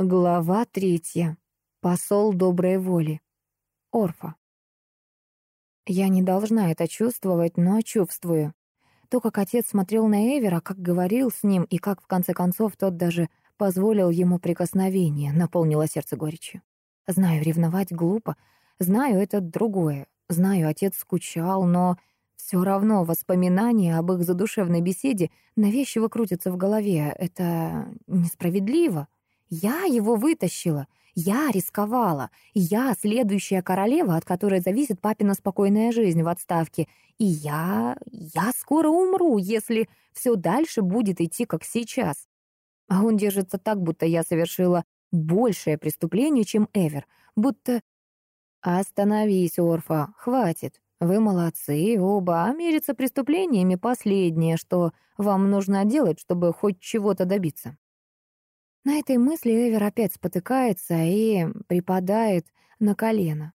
Глава третья. Посол доброй воли. Орфа. Я не должна это чувствовать, но чувствую. То, как отец смотрел на Эвера, как говорил с ним, и как, в конце концов, тот даже позволил ему прикосновение, наполнило сердце горечью. Знаю, ревновать глупо. Знаю, это другое. Знаю, отец скучал, но все равно воспоминания об их задушевной беседе навязчиво крутятся в голове. Это несправедливо. Я его вытащила. Я рисковала. Я следующая королева, от которой зависит папина спокойная жизнь в отставке. И я... я скоро умру, если все дальше будет идти, как сейчас. А он держится так, будто я совершила большее преступление, чем Эвер. Будто... Остановись, Орфа, хватит. Вы молодцы, оба, а мериться преступлениями последнее, что вам нужно делать, чтобы хоть чего-то добиться. На этой мысли Эвер опять спотыкается и припадает на колено.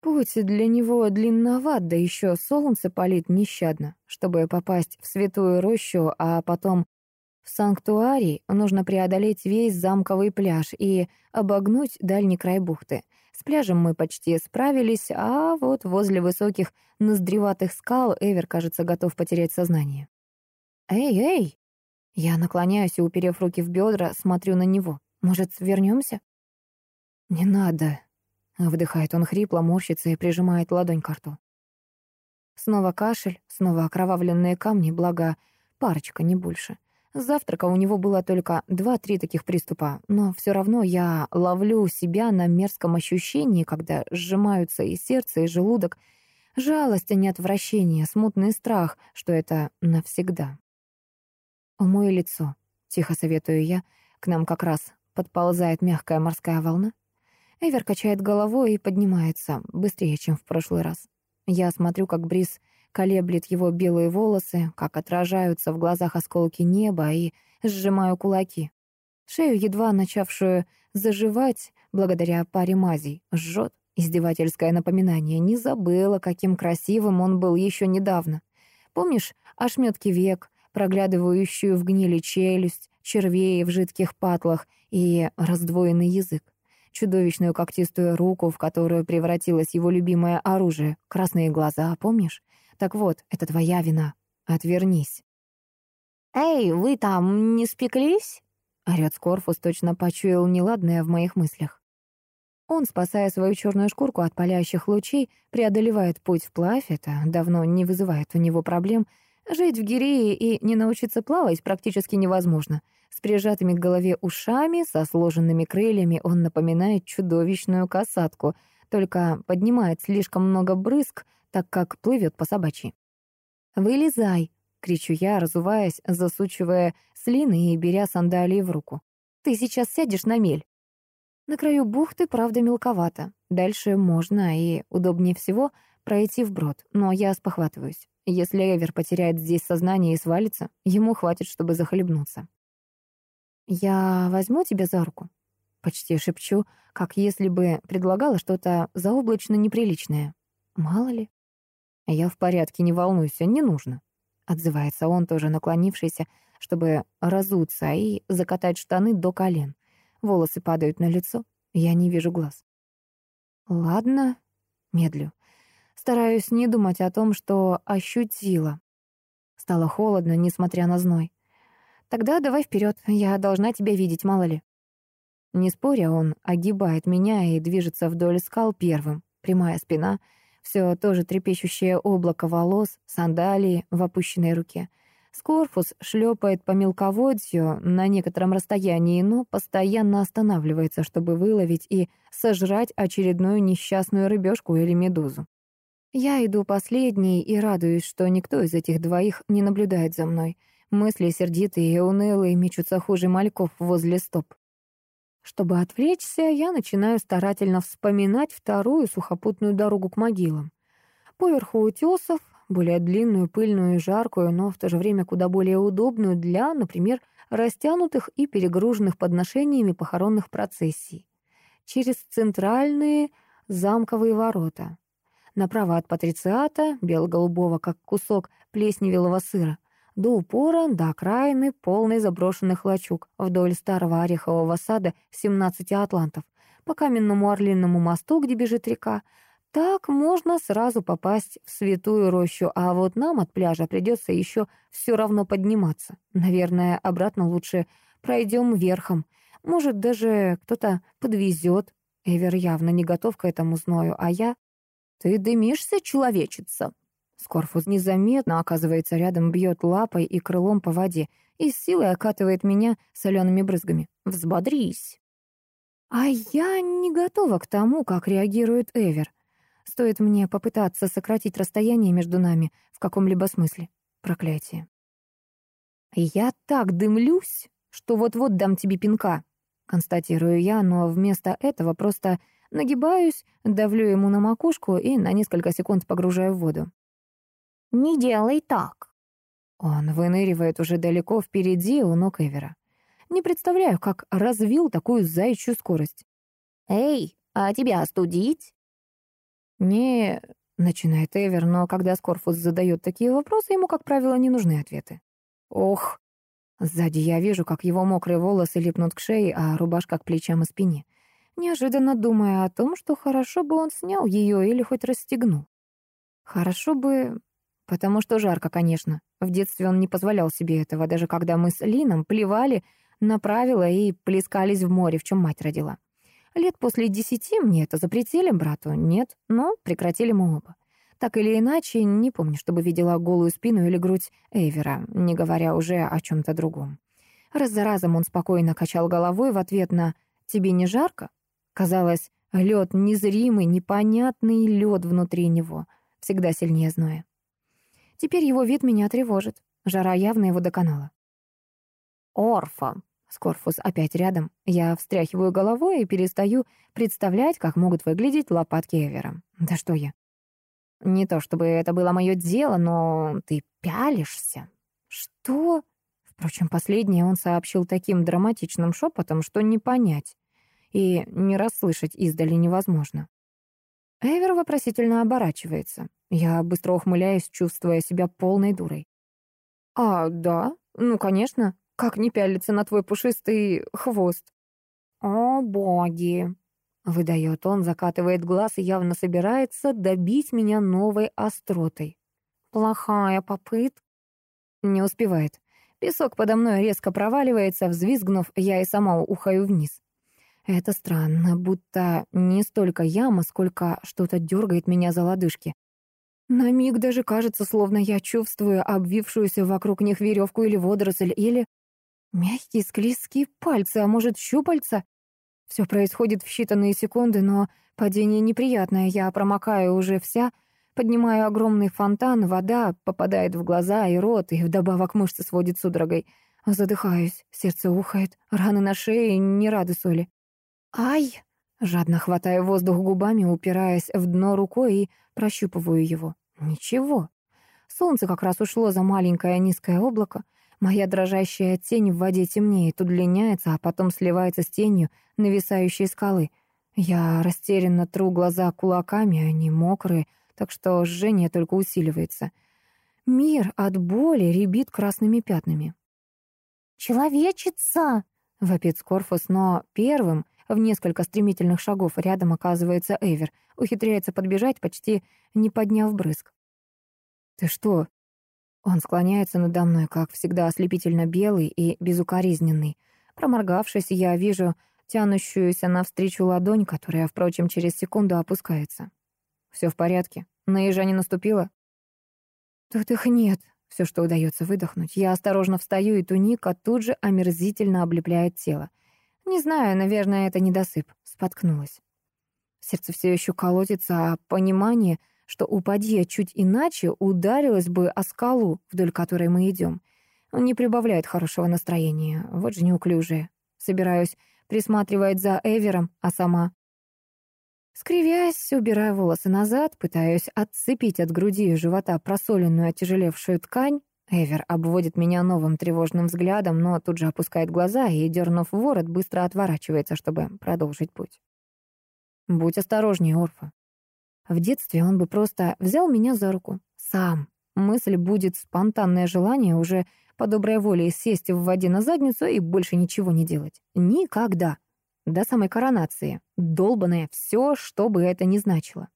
Путь для него длинноват, да еще солнце палит нещадно. Чтобы попасть в святую рощу, а потом в санктуарий, нужно преодолеть весь замковый пляж и обогнуть дальний край бухты. С пляжем мы почти справились, а вот возле высоких ноздреватых скал Эвер, кажется, готов потерять сознание. «Эй, эй!» Я наклоняюсь и, уперев руки в бедра, смотрю на него. Может, вернемся? «Не надо», — вдыхает он хрипло, морщится и прижимает ладонь к рту. Снова кашель, снова окровавленные камни, благо парочка, не больше. С завтрака у него было только два-три таких приступа, но все равно я ловлю себя на мерзком ощущении, когда сжимаются и сердце, и желудок. Жалость, а не отвращение, смутный страх, что это навсегда. «Умой лицо», — тихо советую я. К нам как раз подползает мягкая морская волна. Эвер качает головой и поднимается, быстрее, чем в прошлый раз. Я смотрю, как Бриз колеблет его белые волосы, как отражаются в глазах осколки неба, и сжимаю кулаки. Шею, едва начавшую заживать, благодаря паре мазей, жжет. Издевательское напоминание. Не забыла, каким красивым он был еще недавно. Помнишь ошметки век, проглядывающую в гнили челюсть, червей в жидких патлах и раздвоенный язык, чудовищную когтистую руку, в которую превратилось его любимое оружие, красные глаза, помнишь? Так вот, это твоя вина. Отвернись. «Эй, вы там не спеклись?» Орёт Скорфус точно почуял неладное в моих мыслях. Он, спасая свою черную шкурку от палящих лучей, преодолевает путь вплавь, это давно не вызывает у него проблем, Жить в Гирее и не научиться плавать практически невозможно. С прижатыми к голове ушами, со сложенными крыльями он напоминает чудовищную касатку, только поднимает слишком много брызг, так как плывет по собачьи. «Вылезай!» — кричу я, разуваясь, засучивая слины и беря сандалии в руку. «Ты сейчас сядешь на мель!» На краю бухты, правда, мелковато. Дальше можно и удобнее всего пройти вброд, но я спохватываюсь. Если Эвер потеряет здесь сознание и свалится, ему хватит, чтобы захлебнуться. «Я возьму тебя за руку?» Почти шепчу, как если бы предлагала что-то заоблачно неприличное. Мало ли. «Я в порядке, не волнуйся, не нужно», — отзывается он, тоже наклонившийся, чтобы разуться и закатать штаны до колен. Волосы падают на лицо, я не вижу глаз. «Ладно», — медлю. Стараюсь не думать о том, что ощутила. Стало холодно, несмотря на зной. Тогда давай вперед, я должна тебя видеть, мало ли. Не споря, он огибает меня и движется вдоль скал первым. Прямая спина, все то же трепещущее облако волос, сандалии в опущенной руке. Скорфус шлепает по мелководью на некотором расстоянии, но постоянно останавливается, чтобы выловить и сожрать очередную несчастную рыбешку или медузу. Я иду последней и радуюсь, что никто из этих двоих не наблюдает за мной. Мысли сердитые и унылые мечутся хуже мальков возле стоп. Чтобы отвлечься, я начинаю старательно вспоминать вторую сухопутную дорогу к могилам. Поверху утесов, более длинную, пыльную и жаркую, но в то же время куда более удобную для, например, растянутых и перегруженных подношениями похоронных процессий. Через центральные замковые ворота. Направо от патрициата, бело-голубого, как кусок плесневелого сыра. до упора, до окраины, полный заброшенных лачуг, вдоль старого орехового сада 17 атлантов, по каменному орлиному мосту, где бежит река. Так можно сразу попасть в святую рощу, а вот нам от пляжа придется еще все равно подниматься. Наверное, обратно лучше пройдем верхом. Может, даже кто-то подвезет. Эвер явно не готов к этому зною, а я... «Ты дымишься, человечица?» Скорфус незаметно, оказывается, рядом бьет лапой и крылом по воде и с силой окатывает меня солеными брызгами. «Взбодрись!» А я не готова к тому, как реагирует Эвер. Стоит мне попытаться сократить расстояние между нами в каком-либо смысле. Проклятие. «Я так дымлюсь, что вот-вот дам тебе пинка», — констатирую я, но вместо этого просто нагибаюсь, давлю ему на макушку и на несколько секунд погружаю в воду. «Не делай так». Он выныривает уже далеко впереди у ног Эвера. Не представляю, как развил такую заячью скорость. «Эй, а тебя остудить?» «Не...» — начинает Эвер, но когда Скорфус задает такие вопросы, ему, как правило, не нужны ответы. «Ох!» Сзади я вижу, как его мокрые волосы липнут к шее, а рубашка к плечам и спине. Неожиданно думая о том, что хорошо бы он снял ее или хоть расстегнул. Хорошо бы... Потому что жарко, конечно. В детстве он не позволял себе этого, даже когда мы с Лином плевали на правила и плескались в море, в чем мать родила. Лет после десяти мне это запретили, брату нет, но прекратили мы оба. Так или иначе, не помню, чтобы видела голую спину или грудь Эйвера, не говоря уже о чем-то другом. Раз за разом он спокойно качал головой в ответ на «тебе не жарко?» Казалось, лед незримый, непонятный лед внутри него, всегда сильнее зноя. Теперь его вид меня тревожит. Жара явно его доконала. «Орфа!» Скорфус опять рядом. Я встряхиваю головой и перестаю представлять, как могут выглядеть лопатки Эвера. Да что я? Не то чтобы это было мое дело, но ты пялишься. Что? Впрочем, последнее он сообщил таким драматичным шепотом, что не понять. И не расслышать издали невозможно. Эвер вопросительно оборачивается. Я быстро ухмыляюсь, чувствуя себя полной дурой. «А, да? Ну, конечно. Как не пялиться на твой пушистый хвост?» «О, боги!» — выдает он, закатывает глаз и явно собирается добить меня новой остротой. «Плохая попытка». Не успевает. Песок подо мной резко проваливается, взвизгнув, я и сама ухаю вниз. Это странно, будто не столько яма, сколько что-то дергает меня за лодыжки. На миг даже кажется, словно я чувствую обвившуюся вокруг них веревку или водоросль, или мягкие склизкие пальцы, а может, щупальца. Все происходит в считанные секунды, но падение неприятное, я промокаю уже вся, поднимаю огромный фонтан, вода попадает в глаза и рот, и вдобавок мышцы сводит судорогой. Задыхаюсь, сердце ухает, раны на шее не рады соли. «Ай!» Жадно хватаю воздух губами, упираясь в дно рукой и прощупываю его. Ничего. Солнце как раз ушло за маленькое низкое облако. Моя дрожащая тень в воде темнеет, удлиняется, а потом сливается с тенью нависающей скалы. Я растерянно тру глаза кулаками, они мокрые, так что жжение только усиливается. Мир от боли рябит красными пятнами. «Человечица!» — вопит Скорфус, но первым в несколько стремительных шагов рядом оказывается Эвер, ухитряется подбежать, почти не подняв брызг. «Ты что?» Он склоняется надо мной, как всегда, ослепительно белый и безукоризненный. Проморгавшись, я вижу тянущуюся навстречу ладонь, которая, впрочем, через секунду опускается. Все в порядке? На ежа не наступила?» «Тут их нет», все, что удается выдохнуть. Я осторожно встаю, и туника тут же омерзительно облепляет тело. Не знаю, наверное, это недосып. Споткнулась. Сердце все еще колотится, а понимание, что упади я чуть иначе, ударилось бы о скалу, вдоль которой мы идем. Он не прибавляет хорошего настроения. Вот же неуклюжая. Собираюсь присматривать за Эвером, а сама... Скривясь, убираю волосы назад, пытаюсь отцепить от груди и живота просоленную отяжелевшую ткань, Эвер обводит меня новым тревожным взглядом, но тут же опускает глаза и, дернув ворот, быстро отворачивается, чтобы продолжить путь. «Будь осторожнее, Орфа». В детстве он бы просто взял меня за руку. Сам. Мысль будет спонтанное желание уже по доброй воле сесть в воде на задницу и больше ничего не делать. Никогда. До самой коронации. Долбанное все, что бы это ни значило.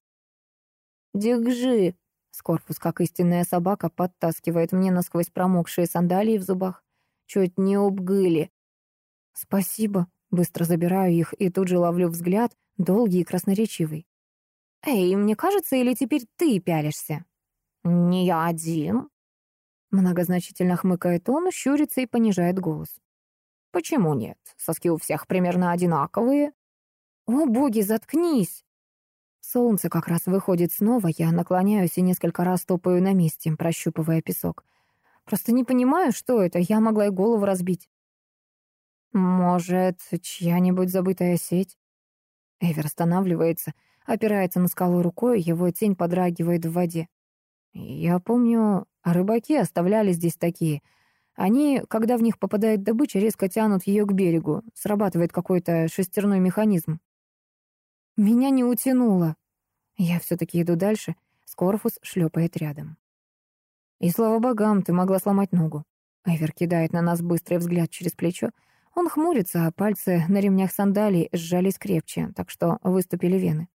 «Держи!» Скорпус, как истинная собака, подтаскивает мне насквозь промокшие сандалии в зубах. Чуть не обгыли. «Спасибо». Быстро забираю их и тут же ловлю взгляд, долгий и красноречивый. «Эй, мне кажется, или теперь ты пялишься?» «Не я один». Многозначительно хмыкает он, щурится и понижает голос. «Почему нет? Соски у всех примерно одинаковые». «О, боги, заткнись!» Солнце как раз выходит снова, я наклоняюсь и несколько раз топаю на месте, прощупывая песок. Просто не понимаю, что это, я могла и голову разбить. Может, чья-нибудь забытая сеть? Эвер останавливается, опирается на скалу рукой, его тень подрагивает в воде. Я помню, рыбаки оставляли здесь такие. Они, когда в них попадает добыча, резко тянут ее к берегу. Срабатывает какой-то шестерной механизм. Меня не утянуло. Я все-таки иду дальше. Скорфус шлепает рядом. И слава богам, ты могла сломать ногу. Эвер кидает на нас быстрый взгляд через плечо. Он хмурится, а пальцы на ремнях сандалий сжались крепче, так что выступили вены.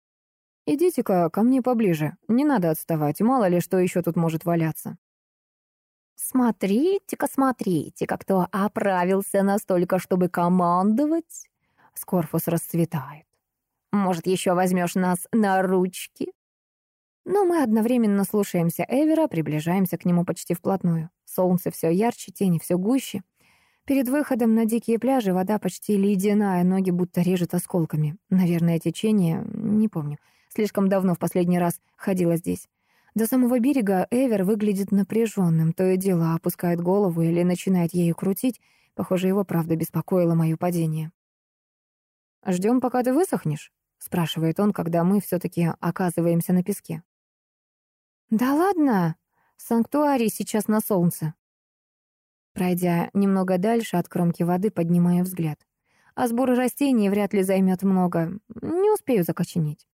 «Идите-ка ко мне поближе. Не надо отставать, мало ли что еще тут может валяться». «Смотрите-ка, смотрите-ка, кто оправился настолько, чтобы командовать!» Скорфус расцветает. «Может, еще возьмешь нас на ручки?» Но мы одновременно слушаемся Эвера, приближаемся к нему почти вплотную. Солнце все ярче, тени все гуще. Перед выходом на дикие пляжи вода почти ледяная, ноги будто режет осколками. Наверное, течение, не помню. Слишком давно в последний раз ходила здесь. До самого берега Эвер выглядит напряженным, то и дело опускает голову или начинает ею крутить. Похоже, его правда беспокоило мое падение. «Ждем, пока ты высохнешь?» — спрашивает он, когда мы все-таки оказываемся на песке. «Да ладно! Санктуарий сейчас на солнце!» Пройдя немного дальше от кромки воды, поднимая взгляд. А сбор растений вряд ли займет много. Не успею закоченеть.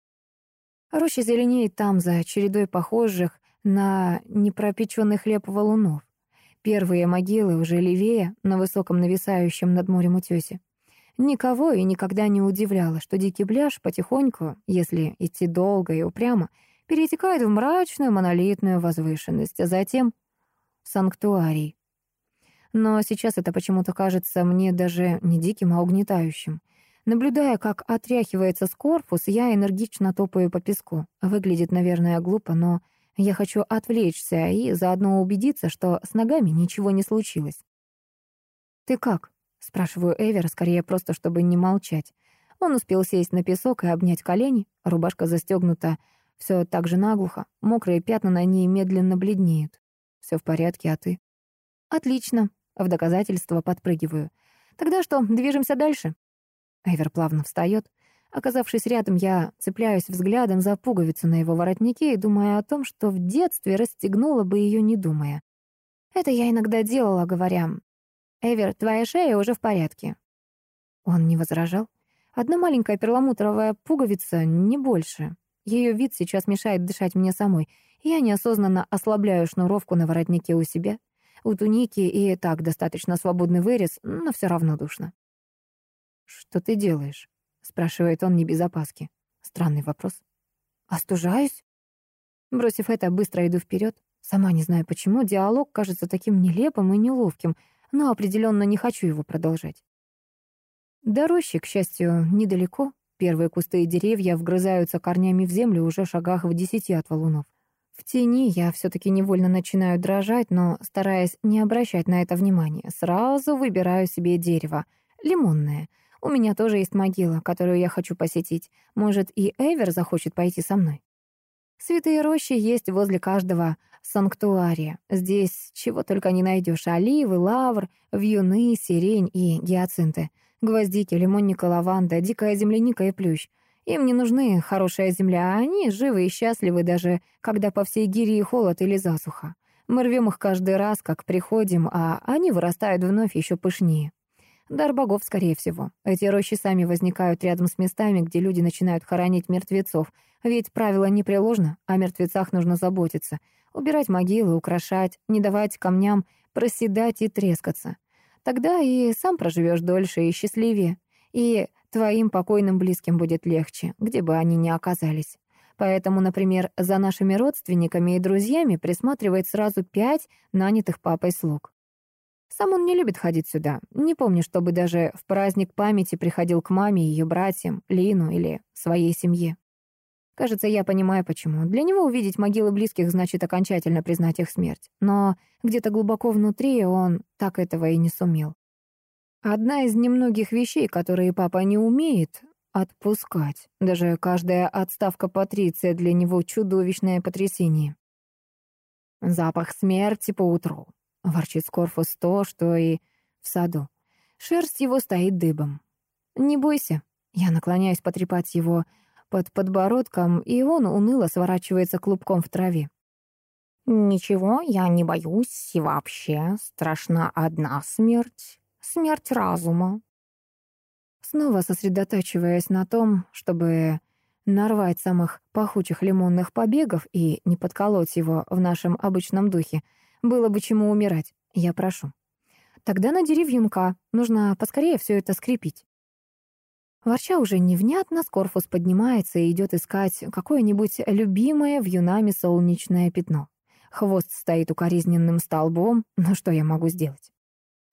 Роща зеленеет там, за чередой похожих на непропеченный хлеб валунов. Первые могилы уже левее, на высоком нависающем над морем утесе. Никого и никогда не удивляло, что дикий пляж потихоньку, если идти долго и упрямо, перетекает в мрачную монолитную возвышенность, а затем в санктуарий. Но сейчас это почему-то кажется мне даже не диким, а угнетающим. Наблюдая, как отряхивается скорпус, я энергично топаю по песку. Выглядит, наверное, глупо, но я хочу отвлечься и заодно убедиться, что с ногами ничего не случилось. «Ты как?» — спрашиваю Эвер, скорее просто, чтобы не молчать. Он успел сесть на песок и обнять колени, рубашка застегнута все так же наглухо, мокрые пятна на ней медленно бледнеют. Все в порядке, а ты? Отлично, в доказательство подпрыгиваю. Тогда что, движемся дальше? Эвер плавно встает. Оказавшись рядом, я цепляюсь взглядом за пуговицу на его воротнике и думаю о том, что в детстве расстегнула бы ее, не думая. Это я иногда делала, говоря, «Эвер, твоя шея уже в порядке». Он не возражал. Одна маленькая перламутровая пуговица, не больше. Ее вид сейчас мешает дышать мне самой. Я неосознанно ослабляю шнуровку на воротнике у себя. У туники и так достаточно свободный вырез, но все равно душно. «Что ты делаешь?» — спрашивает он не без опаски. Странный вопрос. «Остужаюсь?» Бросив это, быстро иду вперед. Сама не знаю почему, диалог кажется таким нелепым и неловким, но определенно не хочу его продолжать. До рощи, к счастью, недалеко. Первые кусты и деревья вгрызаются корнями в землю уже шагах в десяти от валунов. В тени я все-таки невольно начинаю дрожать, но, стараясь не обращать на это внимания, сразу выбираю себе дерево. Лимонное. У меня тоже есть могила, которую я хочу посетить. Может, и Эвер захочет пойти со мной. Святые рощи есть возле каждого санктуария. Здесь чего только не найдешь. Оливы, лавр, вьюны, сирень и гиацинты. Гвоздики, лимонника, лаванда, дикая земляника и плющ. Им не нужны хорошая земля, а они живы и счастливы, даже когда по всей гире холод или засуха. Мы рвем их каждый раз, как приходим, а они вырастают вновь еще пышнее. Дар богов, скорее всего. Эти рощи сами возникают рядом с местами, где люди начинают хоронить мертвецов. Ведь правило непреложно, о мертвецах нужно заботиться. Убирать могилы, украшать, не давать камням проседать и трескаться. Тогда и сам проживешь дольше и счастливее. И твоим покойным близким будет легче, где бы они ни оказались. Поэтому, например, за нашими родственниками и друзьями присматривает сразу пять нанятых папой слуг. Сам он не любит ходить сюда. Не помню, чтобы даже в праздник памяти приходил к маме и ее братьям, Лину или своей семье. Кажется, я понимаю, почему. Для него увидеть могилы близких значит окончательно признать их смерть. Но где-то глубоко внутри он так этого и не сумел. Одна из немногих вещей, которые папа не умеет отпускать. Даже каждая отставка Патриция для него чудовищное потрясение. Запах смерти по утру. Ворчит Скорфус то, что и в саду. Шерсть его стоит дыбом. «Не бойся». Я наклоняюсь потрепать его под подбородком, и он уныло сворачивается клубком в траве. «Ничего, я не боюсь, и вообще страшна одна смерть. Смерть разума». Снова сосредотачиваясь на том, чтобы нарвать самых пахучих лимонных побегов и не подколоть его в нашем обычном духе, было бы чему умирать, я прошу. Тогда надери вьюнка, нужно поскорее все это скрепить. Ворча уже невнятно, Скорфус поднимается и идет искать какое-нибудь любимое вьюнами солнечное пятно. Хвост стоит укоризненным столбом, но что я могу сделать?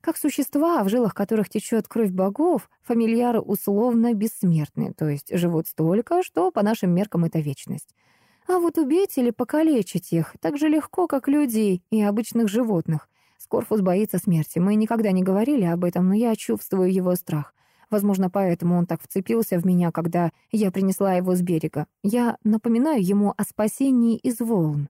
Как существа, в жилах которых течет кровь богов, фамильяры условно бессмертны, то есть живут столько, что по нашим меркам это вечность. А вот убить или покалечить их так же легко, как людей и обычных животных. Скорфус боится смерти. Мы никогда не говорили об этом, но я чувствую его страх. Возможно, поэтому он так вцепился в меня, когда я принесла его с берега. Я напоминаю ему о спасении из волн.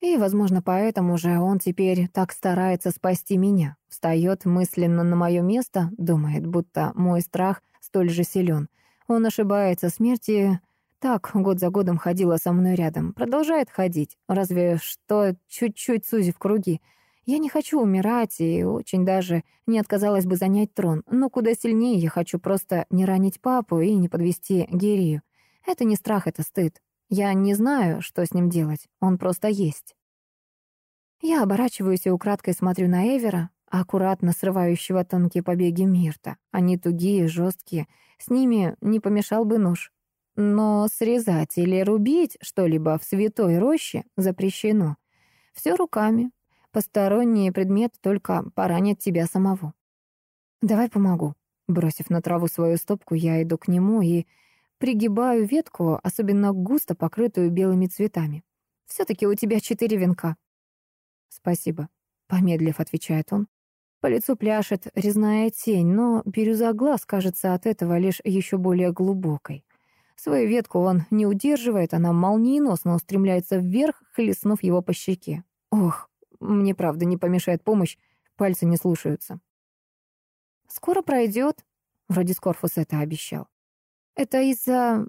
И, возможно, поэтому же он теперь так старается спасти меня. Встает мысленно на мое место, думает, будто мой страх столь же силен. Он ошибается, смерти так год за годом ходила со мной рядом. Продолжает ходить, разве что чуть-чуть сузив круги. Я не хочу умирать и очень даже не отказалась бы занять трон, но куда сильнее я хочу просто не ранить папу и не подвести Гирию. Это не страх, это стыд. Я не знаю, что с ним делать, он просто есть. Я оборачиваюсь и украдкой смотрю на Эвера, аккуратно срывающего тонкие побеги Мирта. Они тугие, жесткие, с ними не помешал бы нож. Но срезать или рубить что-либо в святой роще запрещено. Все руками. Посторонние предметы только поранят тебя самого. «Давай помогу». Бросив на траву свою стопку, я иду к нему и пригибаю ветку, особенно густо покрытую белыми цветами. «Все-таки у тебя четыре венка». «Спасибо», — помедлив, отвечает он. По лицу пляшет резная тень, но бирюза глаз кажется от этого лишь еще более глубокой. Свою ветку он не удерживает, она молниеносно устремляется вверх, хлестнув его по щеке. Ох, мне правда не помешает помощь, пальцы не слушаются. «Скоро пройдет», — вроде Скорфус это обещал. «Это из-за...»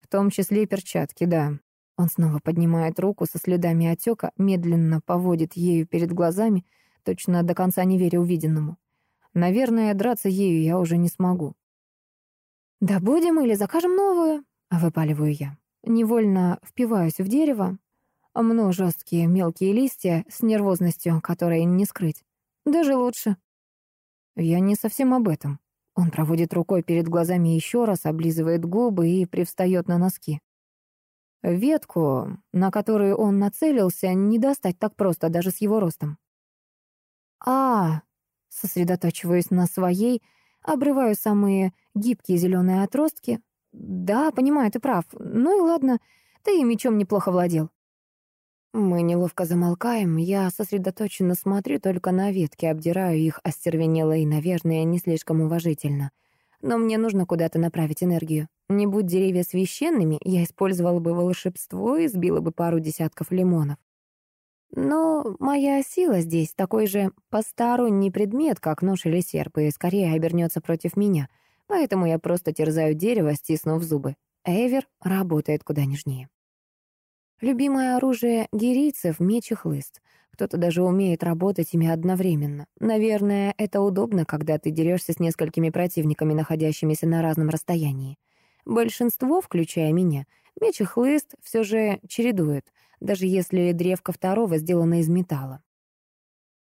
«В том числе и перчатки, да». Он снова поднимает руку со следами отека, медленно поводит ею перед глазами, точно до конца не веря увиденному. Наверное, драться ею я уже не смогу. «Да будем или закажем новую?» — выпаливаю я. Невольно впиваюсь в дерево, мну жесткие мелкие листья с нервозностью, которой не скрыть. Даже лучше. Я не совсем об этом. Он проводит рукой перед глазами еще раз, облизывает губы и привстает на носки. Ветку, на которую он нацелился, не достать так просто даже с его ростом. а сосредотачиваюсь на своей, обрываю самые гибкие зеленые отростки. Да, понимаю, ты прав. Ну и ладно, ты и мечом неплохо владел. Мы неловко замолкаем, я сосредоточенно смотрю только на ветки, обдираю их остервенело и, наверное, не слишком уважительно. Но мне нужно куда-то направить энергию. Не будь деревья священными, я использовала бы волшебство и сбила бы пару десятков лимонов. Но моя сила здесь такой же посторонний предмет, как нож или серп, и скорее обернется против меня. Поэтому я просто терзаю дерево, стиснув зубы. Эвер работает куда нежнее. Любимое оружие гирийцев — меч и хлыст. Кто-то даже умеет работать ими одновременно. Наверное, это удобно, когда ты дерешься с несколькими противниками, находящимися на разном расстоянии. Большинство, включая меня, меч и хлыст все же чередуют, даже если древко второго сделано из металла.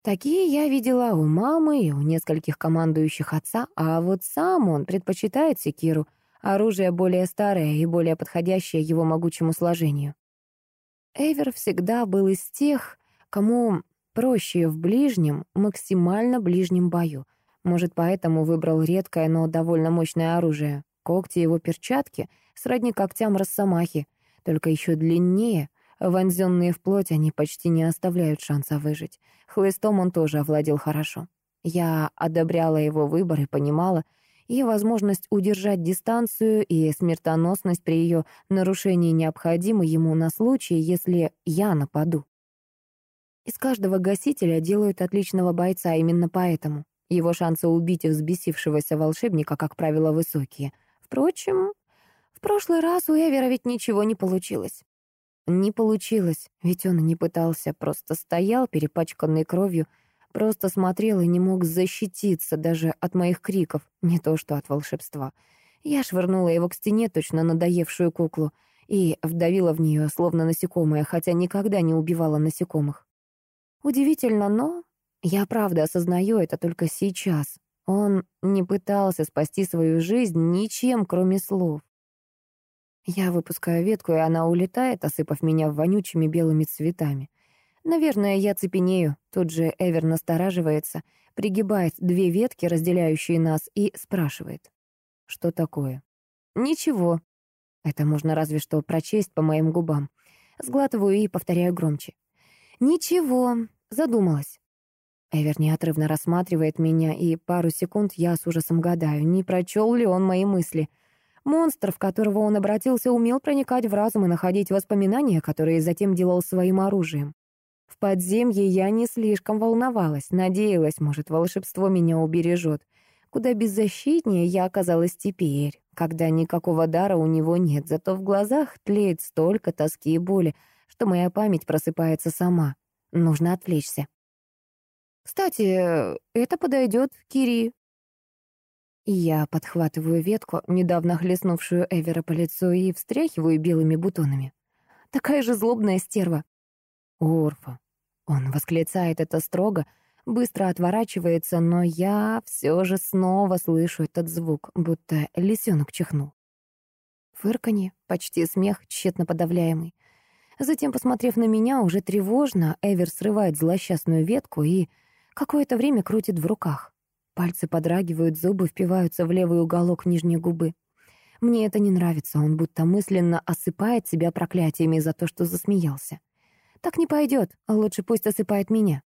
Такие я видела у мамы и у нескольких командующих отца, а вот сам он предпочитает секиру, оружие более старое и более подходящее его могучему сложению. Эвер всегда был из тех, кому проще в ближнем, максимально ближнем бою. Может, поэтому выбрал редкое, но довольно мощное оружие. Когти его перчатки сродни когтям росомахи, только еще длиннее. Вонзенные в плоть они почти не оставляют шанса выжить. Хлыстом он тоже овладел хорошо. Я одобряла его выбор и понимала, и возможность удержать дистанцию, и смертоносность при ее нарушении необходимы ему на случай, если я нападу. Из каждого гасителя делают отличного бойца именно поэтому. Его шансы убить взбесившегося волшебника, как правило, высокие. Впрочем, в прошлый раз у Эвера ведь ничего не получилось. Не получилось, ведь он не пытался, просто стоял, перепачканный кровью, просто смотрел и не мог защититься даже от моих криков, не то что от волшебства. Я швырнула его к стене, точно надоевшую куклу, и вдавила в нее, словно насекомое, хотя никогда не убивала насекомых. Удивительно, но я правда осознаю это только сейчас. Он не пытался спасти свою жизнь ничем, кроме слов. Я выпускаю ветку, и она улетает, осыпав меня вонючими белыми цветами. Наверное, я цепенею. Тут же Эвер настораживается, пригибает две ветки, разделяющие нас, и спрашивает. Что такое? Ничего. Это можно разве что прочесть по моим губам. Сглатываю и повторяю громче. «Ничего», — задумалась. Эвер неотрывно рассматривает меня, и пару секунд я с ужасом гадаю, не прочел ли он мои мысли. Монстр, в которого он обратился, умел проникать в разум и находить воспоминания, которые затем делал своим оружием. В подземье я не слишком волновалась, надеялась, может, волшебство меня убережет. Куда беззащитнее я оказалась теперь, когда никакого дара у него нет, зато в глазах тлеет столько тоски и боли, что моя память просыпается сама. Нужно отвлечься. Кстати, это подойдет Кири. Я подхватываю ветку, недавно хлестнувшую Эвера по лицу, и встряхиваю белыми бутонами. Такая же злобная стерва. Орфа. Он восклицает это строго, быстро отворачивается, но я все же снова слышу этот звук, будто лисенок чихнул. Фырканье, почти смех, тщетно подавляемый. Затем, посмотрев на меня, уже тревожно, Эвер срывает злосчастную ветку и какое-то время крутит в руках. Пальцы подрагивают, зубы впиваются в левый уголок нижней губы. Мне это не нравится, он будто мысленно осыпает себя проклятиями за то, что засмеялся. Так не пойдет, лучше пусть осыпает меня.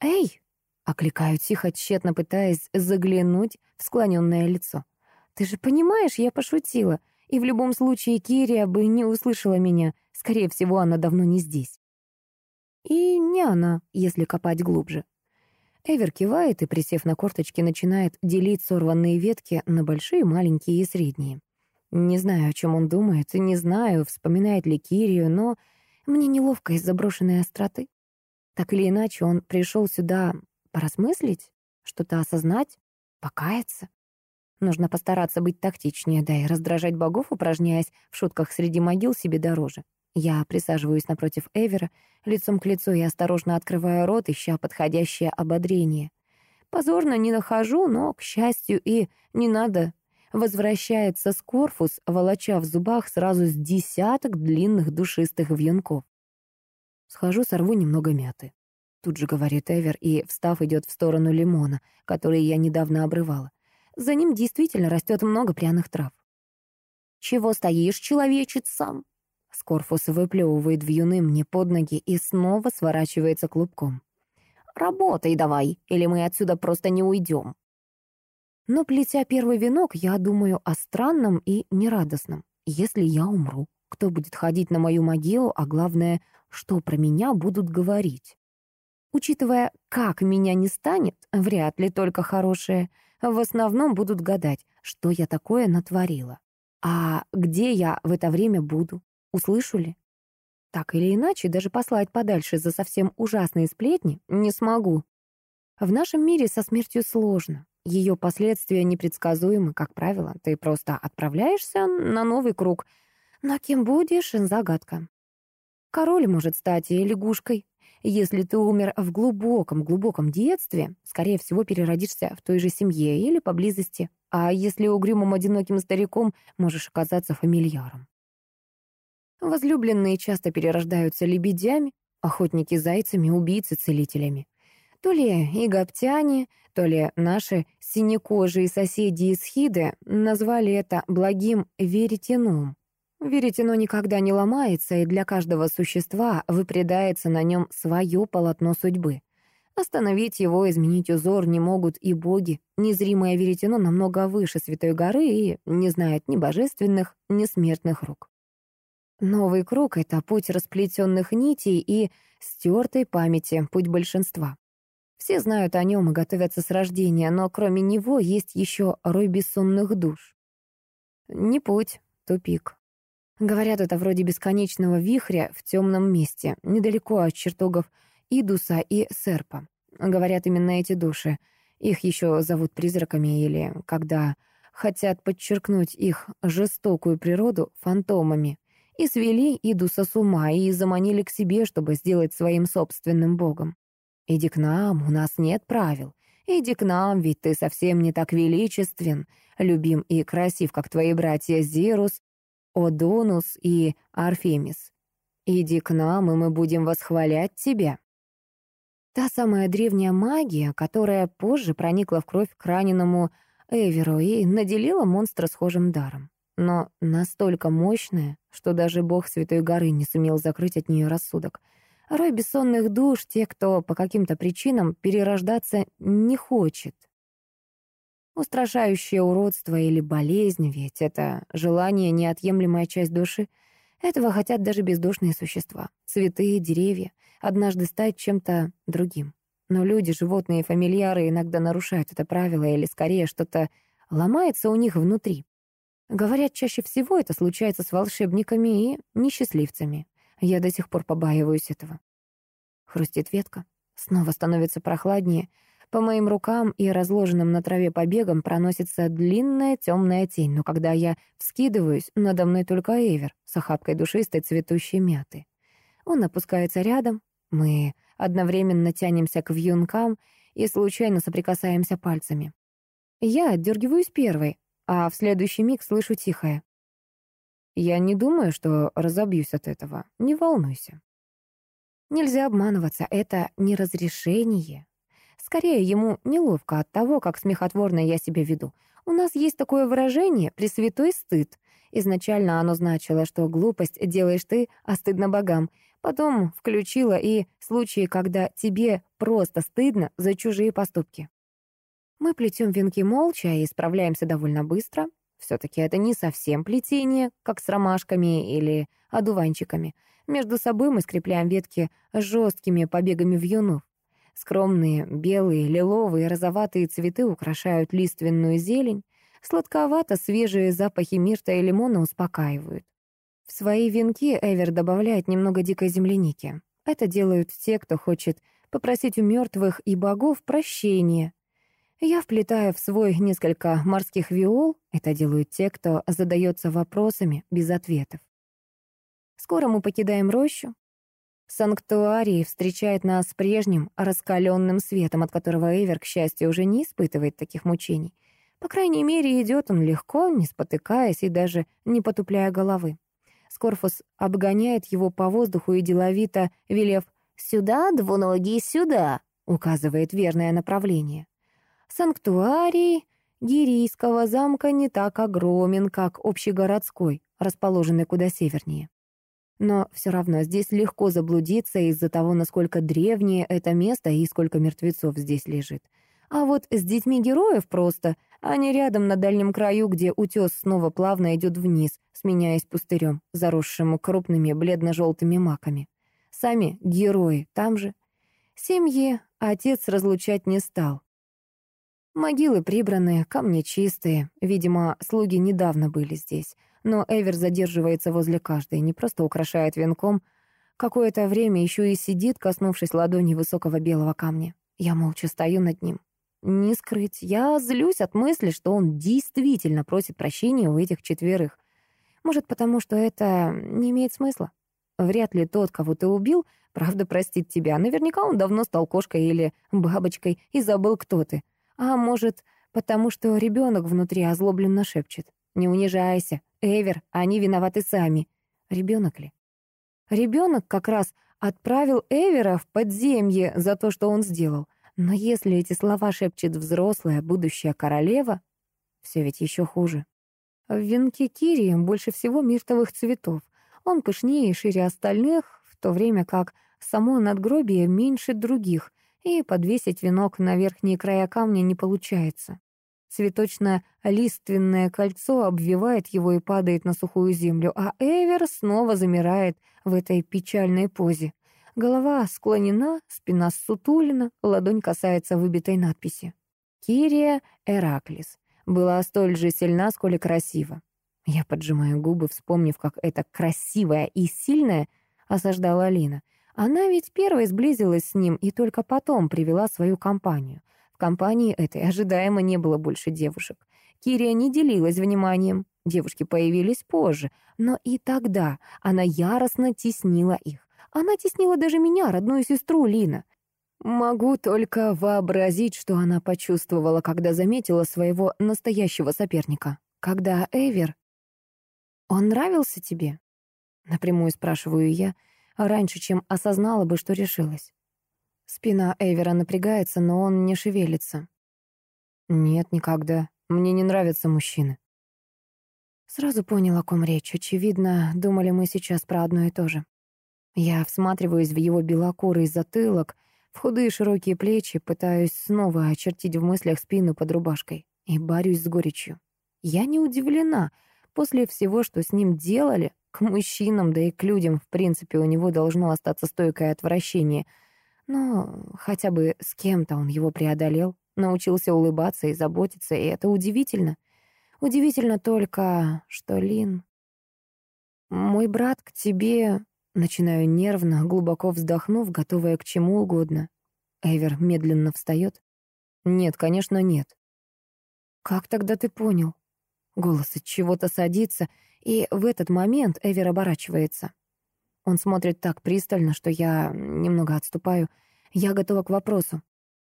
«Эй!» — окликаю тихо, тщетно пытаясь заглянуть в склоненное лицо. «Ты же понимаешь, я пошутила. И в любом случае Кирия бы не услышала меня. Скорее всего, она давно не здесь. И не она, если копать глубже. Эвер кивает и, присев на корточки, начинает делить сорванные ветки на большие, маленькие и средние. Не знаю, о чем он думает, не знаю, вспоминает ли Кирию, но мне неловко из заброшенной остроты. Так или иначе, он пришел сюда поразмыслить, что-то осознать, покаяться. Нужно постараться быть тактичнее, да и раздражать богов, упражняясь в шутках среди могил себе дороже. Я присаживаюсь напротив Эвера, лицом к лицу и осторожно открываю рот, ища подходящее ободрение. Позорно не нахожу, но, к счастью, и не надо. Возвращается Скорфус, волоча в зубах сразу с десяток длинных душистых вьюнков. Схожу, сорву немного мяты. Тут же говорит Эвер и, встав, идет в сторону лимона, который я недавно обрывала. За ним действительно растет много пряных трав. «Чего стоишь, человечец сам?» Скорфус выплевывает вьюны мне под ноги и снова сворачивается клубком. «Работай давай, или мы отсюда просто не уйдем». Но, плетя первый венок, я думаю о странном и нерадостном. Если я умру, кто будет ходить на мою могилу, а главное, что про меня будут говорить? Учитывая, как меня не станет, вряд ли только хорошее — в основном будут гадать, что я такое натворила. А где я в это время буду? Услышу ли? Так или иначе, даже послать подальше за совсем ужасные сплетни не смогу. В нашем мире со смертью сложно. Ее последствия непредсказуемы, как правило. Ты просто отправляешься на новый круг. Но кем будешь — загадка. Король может стать и лягушкой. Если ты умер в глубоком-глубоком детстве, скорее всего, переродишься в той же семье или поблизости. А если угрюмым одиноким стариком, можешь оказаться фамильяром. Возлюбленные часто перерождаются лебедями, охотники зайцами, убийцы целителями. То ли игаптяне, то ли наши синекожие соседи из Хиды назвали это благим веретеном. Веретено никогда не ломается, и для каждого существа выпредается на нем свое полотно судьбы. Остановить его, изменить узор не могут и боги. Незримое веретено намного выше Святой горы и не знает ни божественных, ни смертных рук. Новый круг — это путь расплетенных нитей и стертой памяти, путь большинства. Все знают о нем и готовятся с рождения, но кроме него есть еще рой бессонных душ. Не путь, тупик. Говорят, это вроде бесконечного вихря в темном месте, недалеко от чертогов Идуса и Серпа. Говорят, именно эти души. Их еще зовут призраками или, когда хотят подчеркнуть их жестокую природу, фантомами. И свели Идуса с ума и заманили к себе, чтобы сделать своим собственным богом. «Иди к нам, у нас нет правил. Иди к нам, ведь ты совсем не так величествен, любим и красив, как твои братья Зирус, Одонус и Арфемис. Иди к нам, и мы будем восхвалять тебя». Та самая древняя магия, которая позже проникла в кровь к раненому Эверу и наделила монстра схожим даром. Но настолько мощная, что даже бог Святой Горы не сумел закрыть от нее рассудок. Рой бессонных душ, те, кто по каким-то причинам перерождаться не хочет. Устрашающее уродство или болезнь, ведь это желание — неотъемлемая часть души. Этого хотят даже бездушные существа, цветы, деревья однажды стать чем-то другим. Но люди, животные фамильяры иногда нарушают это правило или, скорее, что-то ломается у них внутри. Говорят, чаще всего это случается с волшебниками и несчастливцами. Я до сих пор побаиваюсь этого. Хрустит ветка. Снова становится прохладнее. По моим рукам и разложенным на траве побегам проносится длинная темная тень, но когда я вскидываюсь, надо мной только Эвер с охапкой душистой цветущей мяты. Он опускается рядом, мы одновременно тянемся к вьюнкам и случайно соприкасаемся пальцами. Я отдергиваюсь первой, а в следующий миг слышу тихое. Я не думаю, что разобьюсь от этого. Не волнуйся. Нельзя обманываться, это не разрешение. Скорее, ему неловко от того, как смехотворно я себя веду. У нас есть такое выражение «пресвятой стыд». Изначально оно значило, что глупость делаешь ты, а стыдно богам. Потом включила и случаи, когда тебе просто стыдно за чужие поступки. Мы плетем венки молча и справляемся довольно быстро. Все-таки это не совсем плетение, как с ромашками или одуванчиками. Между собой мы скрепляем ветки жесткими побегами вьюнов. Скромные белые, лиловые, розоватые цветы украшают лиственную зелень. Сладковато свежие запахи мирта и лимона успокаивают. В свои венки Эвер добавляет немного дикой земляники. Это делают те, кто хочет попросить у мертвых и богов прощения. Я вплетаю в свой несколько морских виол. Это делают те, кто задается вопросами без ответов. Скоро мы покидаем рощу. Санктуарий встречает нас прежним раскаленным светом, от которого Эвер, к счастью, уже не испытывает таких мучений. По крайней мере, идет он легко, не спотыкаясь и даже не потупляя головы. Скорфус обгоняет его по воздуху и деловито, велев «Сюда, двуногий, сюда!» указывает верное направление. Санктуарий Гирийского замка не так огромен, как общегородской, расположенный куда севернее. Но все равно здесь легко заблудиться из-за того, насколько древнее это место и сколько мертвецов здесь лежит. А вот с детьми героев просто. Они рядом на дальнем краю, где утес снова плавно идет вниз, сменяясь пустырем, заросшим крупными бледно-желтыми маками. Сами герои там же. Семьи отец разлучать не стал. Могилы прибранные, камни чистые. Видимо, слуги недавно были здесь. Но Эвер задерживается возле каждой, не просто украшает венком, Какое-то время еще и сидит, коснувшись ладони высокого белого камня. Я молча стою над ним. Не скрыть, я злюсь от мысли, что он действительно просит прощения у этих четверых. Может, потому что это не имеет смысла? Вряд ли тот, кого ты убил, правда простит тебя. Наверняка он давно стал кошкой или бабочкой и забыл, кто ты. А может, потому что ребенок внутри озлобленно шепчет. «Не унижайся, Эвер, они виноваты сами». Ребенок ли? Ребенок как раз отправил Эвера в подземье за то, что он сделал. Но если эти слова шепчет взрослая будущая королева, все ведь еще хуже. В венке Кири больше всего миртовых цветов. Он пышнее и шире остальных, в то время как само надгробие меньше других, и подвесить венок на верхние края камня не получается. Цветочно-лиственное кольцо обвивает его и падает на сухую землю, а Эвер снова замирает в этой печальной позе. Голова склонена, спина ссутулена, ладонь касается выбитой надписи. «Кирия Эраклис» была столь же сильна, сколь и красива. Я поджимаю губы, вспомнив, как эта красивая и сильная осаждала Алина. Она ведь первой сблизилась с ним и только потом привела свою компанию. В компании этой ожидаемо не было больше девушек. Кирия не делилась вниманием. Девушки появились позже, но и тогда она яростно теснила их. Она теснила даже меня, родную сестру Лина. Могу только вообразить, что она почувствовала, когда заметила своего настоящего соперника. Когда Эвер... «Он нравился тебе?» Напрямую спрашиваю я, раньше, чем осознала бы, что решилась. Спина Эвера напрягается, но он не шевелится. «Нет, никогда. Мне не нравятся мужчины». Сразу понял, о ком речь. Очевидно, думали мы сейчас про одно и то же. Я всматриваюсь в его белокурый затылок, в худые широкие плечи, пытаюсь снова очертить в мыслях спину под рубашкой и борюсь с горечью. Я не удивлена. После всего, что с ним делали, к мужчинам, да и к людям, в принципе, у него должно остаться стойкое отвращение. Но хотя бы с кем-то он его преодолел, научился улыбаться и заботиться, и это удивительно. Удивительно только, что Лин... «Мой брат к тебе Начинаю нервно, глубоко вздохнув, готовая к чему угодно. Эвер медленно встает. Нет, конечно, нет. Как тогда ты понял? Голос от чего-то садится, и в этот момент Эвер оборачивается. Он смотрит так пристально, что я немного отступаю. Я готова к вопросу.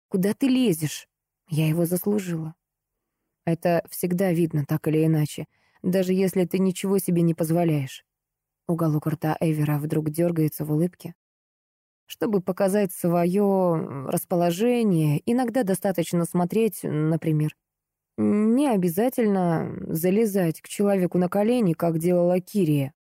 «Куда ты лезешь?» Я его заслужила. Это всегда видно, так или иначе, даже если ты ничего себе не позволяешь. Уголок рта Эвера вдруг дергается в улыбке. Чтобы показать свое расположение, иногда достаточно смотреть, например. Не обязательно залезать к человеку на колени, как делала Кирия.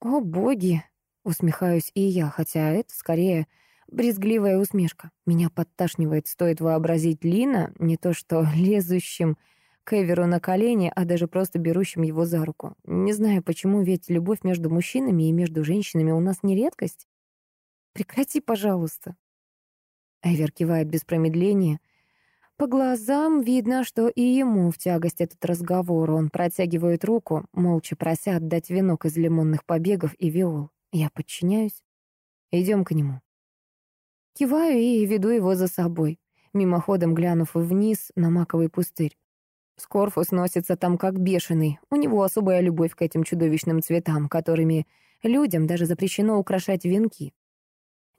«О, боги!» — усмехаюсь и я, хотя это скорее брезгливая усмешка. Меня подташнивает, стоит вообразить Лина, не то что лезущим к Эверу на колени, а даже просто берущим его за руку. Не знаю почему, ведь любовь между мужчинами и между женщинами у нас не редкость. Прекрати, пожалуйста. Эвер кивает без промедления. По глазам видно, что и ему в тягость этот разговор. Он протягивает руку, молча прося отдать венок из лимонных побегов и виол. Я подчиняюсь. Идем к нему. Киваю и веду его за собой, мимоходом глянув вниз на маковый пустырь. Скорфус носится там как бешеный. У него особая любовь к этим чудовищным цветам, которыми людям даже запрещено украшать венки.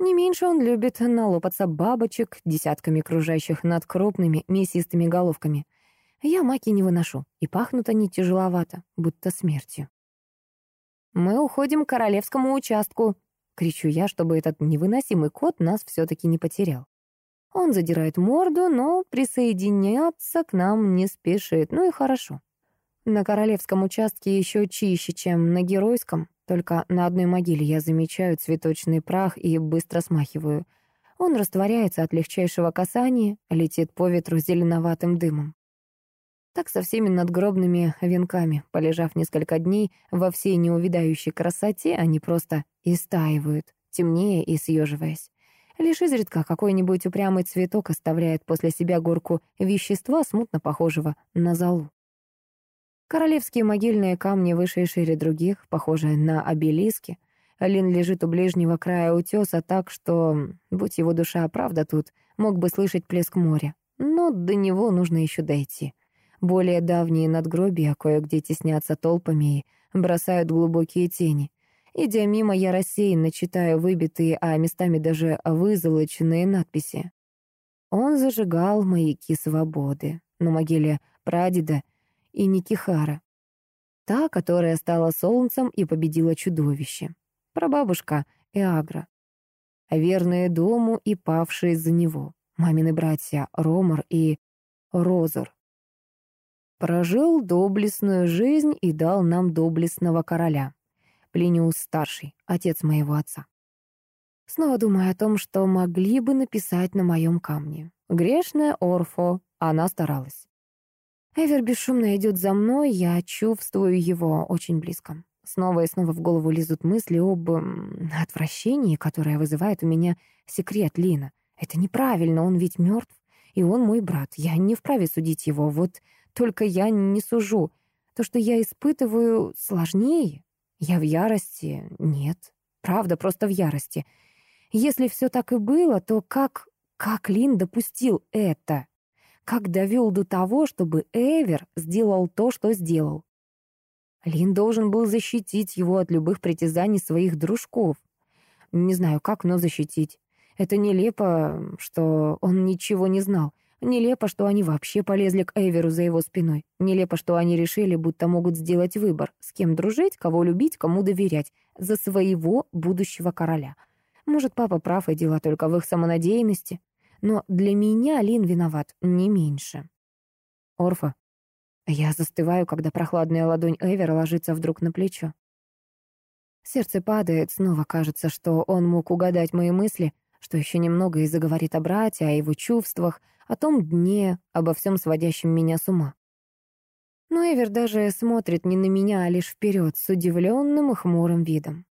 Не меньше он любит налопаться бабочек, десятками кружащих над крупными мясистыми головками. Я маки не выношу, и пахнут они тяжеловато, будто смертью. «Мы уходим к королевскому участку», — кричу я, чтобы этот невыносимый кот нас все-таки не потерял. Он задирает морду, но присоединяться к нам не спешит. Ну и хорошо. На королевском участке еще чище, чем на геройском. Только на одной могиле я замечаю цветочный прах и быстро смахиваю. Он растворяется от легчайшего касания, летит по ветру зеленоватым дымом. Так со всеми надгробными венками, полежав несколько дней во всей неувидающей красоте, они просто истаивают, темнее и съеживаясь. Лишь изредка какой-нибудь упрямый цветок оставляет после себя горку вещества, смутно похожего на золу. Королевские могильные камни выше и шире других, похожие на обелиски. Лин лежит у ближнего края утеса так, что, будь его душа правда тут, мог бы слышать плеск моря. Но до него нужно еще дойти. Более давние надгробия кое-где теснятся толпами и бросают глубокие тени. Идя мимо, я рассеянно читаю выбитые, а местами даже вызолоченные надписи. Он зажигал маяки свободы на могиле прадеда и Никихара. Та, которая стала солнцем и победила чудовище. Прабабушка Эагра. Верные дому и павшие за него. Мамины братья Ромар и Розор. Прожил доблестную жизнь и дал нам доблестного короля. Плиниус-старший, отец моего отца. Снова думаю о том, что могли бы написать на моем камне. Грешная Орфо, она старалась. Эвер бесшумно идет за мной, я чувствую его очень близко. Снова и снова в голову лезут мысли об отвращении, которое вызывает у меня секрет Лина. Это неправильно, он ведь мертв, и он мой брат. Я не вправе судить его, вот только я не сужу. То, что я испытываю, сложнее. Я в ярости? Нет. Правда, просто в ярости. Если все так и было, то как... Как Лин допустил это? Как довел до того, чтобы Эвер сделал то, что сделал? Лин должен был защитить его от любых притязаний своих дружков. Не знаю как, но защитить. Это нелепо, что он ничего не знал. Нелепо, что они вообще полезли к Эверу за его спиной. Нелепо, что они решили, будто могут сделать выбор, с кем дружить, кого любить, кому доверять, за своего будущего короля. Может, папа прав, и дела только в их самонадеянности. Но для меня Лин виноват не меньше. Орфа. Я застываю, когда прохладная ладонь Эвера ложится вдруг на плечо. Сердце падает, снова кажется, что он мог угадать мои мысли, что еще немного и заговорит о брате, о его чувствах — о том дне, обо всем сводящем меня с ума. Но Эвер даже смотрит не на меня, а лишь вперед, с удивленным и хмурым видом.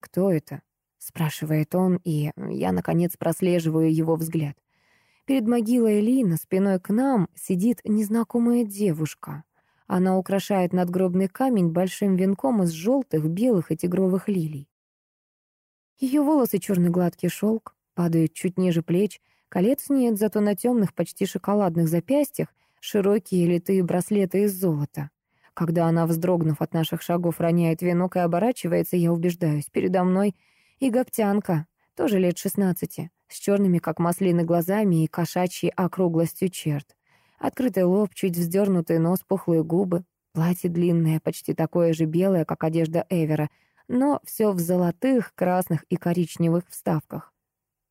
«Кто это?» — спрашивает он, и я, наконец, прослеживаю его взгляд. Перед могилой Лина спиной к нам сидит незнакомая девушка. Она украшает надгробный камень большим венком из желтых, белых и тигровых лилий. Ее волосы черный гладкий шелк, падают чуть ниже плеч, Колец нет, зато на темных, почти шоколадных запястьях широкие литые браслеты из золота. Когда она, вздрогнув от наших шагов, роняет венок и оборачивается, я убеждаюсь, передо мной и гоптянка, тоже лет шестнадцати, с черными, как маслины, глазами и кошачьей округлостью черт. Открытый лоб, чуть вздернутый нос, пухлые губы. Платье длинное, почти такое же белое, как одежда Эвера, но все в золотых, красных и коричневых вставках.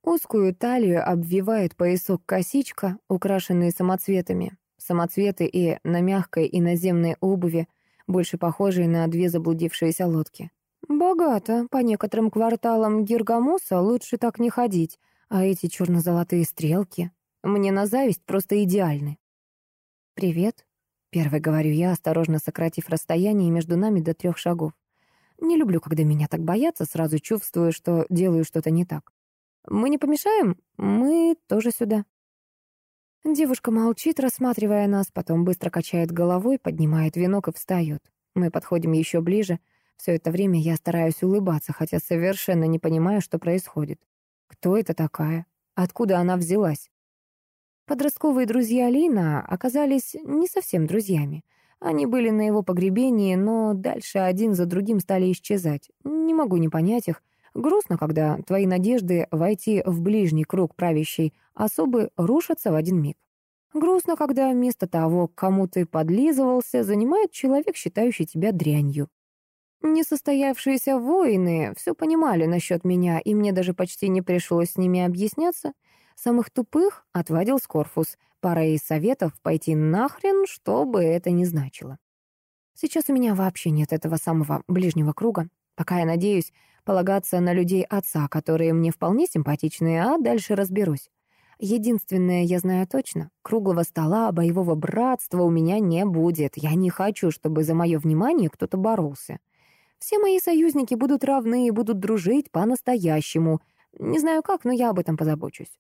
Узкую талию обвивает поясок косичка, украшенный самоцветами. Самоцветы и на мягкой иноземной обуви, больше похожие на две заблудившиеся лодки. Богато. По некоторым кварталам Гиргамуса лучше так не ходить. А эти черно-золотые стрелки мне на зависть просто идеальны. «Привет», — первой говорю я, осторожно сократив расстояние между нами до трех шагов. Не люблю, когда меня так боятся, сразу чувствую, что делаю что-то не так. Мы не помешаем? Мы тоже сюда». Девушка молчит, рассматривая нас, потом быстро качает головой, поднимает венок и встает. Мы подходим еще ближе. Все это время я стараюсь улыбаться, хотя совершенно не понимаю, что происходит. Кто это такая? Откуда она взялась? Подростковые друзья Лина оказались не совсем друзьями. Они были на его погребении, но дальше один за другим стали исчезать. Не могу не понять их, Грустно, когда твои надежды войти в ближний круг правящей особы рушатся в один миг. Грустно, когда вместо того, к кому ты подлизывался, занимает человек, считающий тебя дрянью. Несостоявшиеся воины все понимали насчет меня, и мне даже почти не пришлось с ними объясняться. Самых тупых отвадил Скорфус, парой советов пойти нахрен, что бы это ни значило. Сейчас у меня вообще нет этого самого ближнего круга. Пока я надеюсь, полагаться на людей отца, которые мне вполне симпатичны, а дальше разберусь. Единственное, я знаю точно, круглого стола, боевого братства у меня не будет. Я не хочу, чтобы за мое внимание кто-то боролся. Все мои союзники будут равны и будут дружить по-настоящему. Не знаю как, но я об этом позабочусь.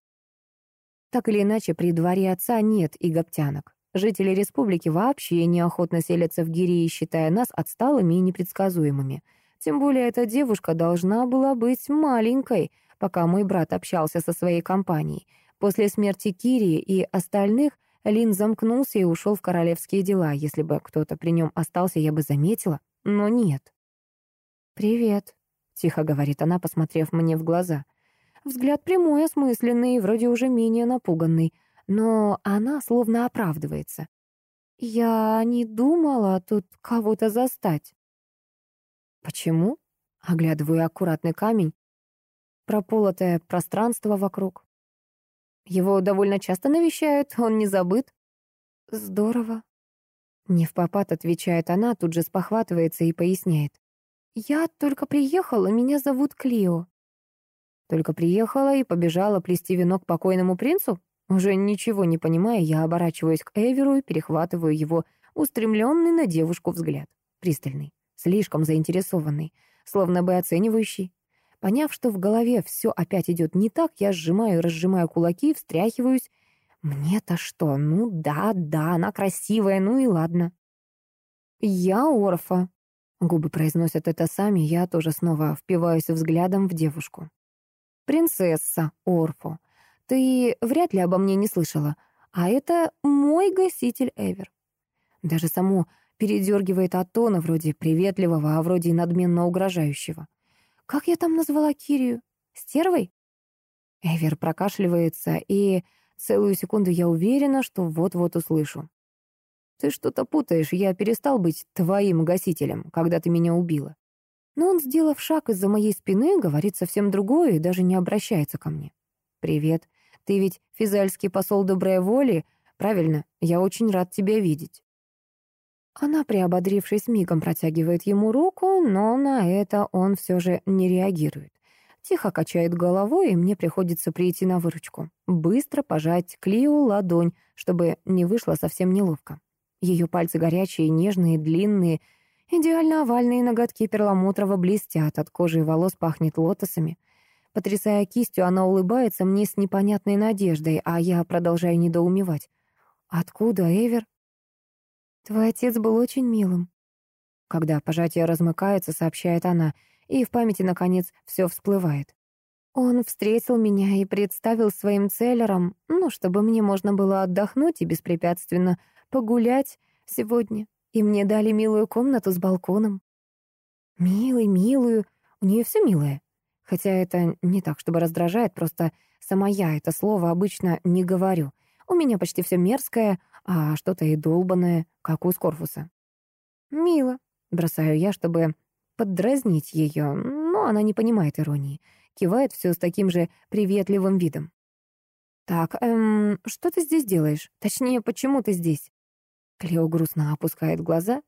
Так или иначе, при дворе отца нет и гоптянок. Жители республики вообще неохотно селятся в Гирии, считая нас отсталыми и непредсказуемыми — Тем более эта девушка должна была быть маленькой, пока мой брат общался со своей компанией. После смерти Кири и остальных Лин замкнулся и ушел в королевские дела. Если бы кто-то при нем остался, я бы заметила, но нет. «Привет», — тихо говорит она, посмотрев мне в глаза. Взгляд прямой, осмысленный, вроде уже менее напуганный, но она словно оправдывается. «Я не думала тут кого-то застать». «Почему?» — оглядываю аккуратный камень, прополотое пространство вокруг. Его довольно часто навещают, он не забыт. Здорово. Не в попад, отвечает она, тут же спохватывается и поясняет. Я только приехала, меня зовут Клио. Только приехала и побежала плести венок покойному принцу? Уже ничего не понимая, я оборачиваюсь к Эверу и перехватываю его устремленный на девушку взгляд. Пристальный, слишком заинтересованный, словно бы оценивающий. Поняв, что в голове все опять идет не так, я сжимаю и разжимаю кулаки, встряхиваюсь. Мне-то что? Ну да, да, она красивая, ну и ладно. Я Орфа. Губы произносят это сами, я тоже снова впиваюсь взглядом в девушку. Принцесса Орфо, ты вряд ли обо мне не слышала, а это мой гаситель Эвер. Даже само передергивает от тона вроде приветливого, а вроде и надменно угрожающего. Как я там назвала Кирию? Стервой? Эвер прокашливается, и целую секунду я уверена, что вот-вот услышу. Ты что-то путаешь, я перестал быть твоим гасителем, когда ты меня убила. Но он, сделав шаг из-за моей спины, говорит совсем другое и даже не обращается ко мне. «Привет. Ты ведь физальский посол доброй воли? Правильно, я очень рад тебя видеть». Она, приободрившись, мигом протягивает ему руку, но на это он все же не реагирует. Тихо качает головой, и мне приходится прийти на выручку. Быстро пожать Клио ладонь, чтобы не вышло совсем неловко. Ее пальцы горячие, нежные, длинные, идеально овальные ноготки перламутрово блестят, от кожи и волос пахнет лотосами. Потрясая кистью, она улыбается мне с непонятной надеждой, а я продолжаю недоумевать. Откуда Эвер? Твой отец был очень милым. Когда пожатие размыкается, сообщает она, и в памяти, наконец, все всплывает. Он встретил меня и представил своим целлером, ну, чтобы мне можно было отдохнуть и беспрепятственно погулять сегодня. И мне дали милую комнату с балконом. Милый, милую, у нее все милое. Хотя это не так, чтобы раздражает, просто сама я это слово обычно не говорю. У меня почти все мерзкое, а что-то и долбанное, как у Скорфуса. «Мило», — бросаю я, чтобы поддразнить ее, но она не понимает иронии. Кивает все с таким же приветливым видом. «Так, эм, что ты здесь делаешь? Точнее, почему ты здесь?» Клео грустно опускает глаза,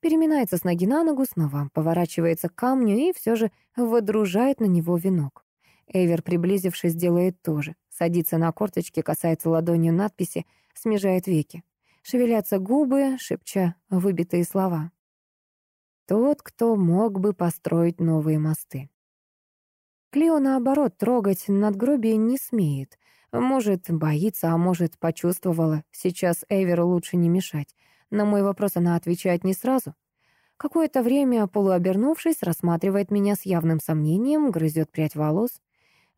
переминается с ноги на ногу, снова поворачивается к камню и все же водружает на него венок. Эвер, приблизившись, делает то же. Садится на корточки, касается ладонью надписи, смежает веки. Шевелятся губы, шепча выбитые слова. Тот, кто мог бы построить новые мосты. Клео, наоборот, трогать надгробие не смеет. Может, боится, а может, почувствовала. Сейчас Эверу лучше не мешать. На мой вопрос она отвечает не сразу. Какое-то время, полуобернувшись, рассматривает меня с явным сомнением, грызет прядь волос.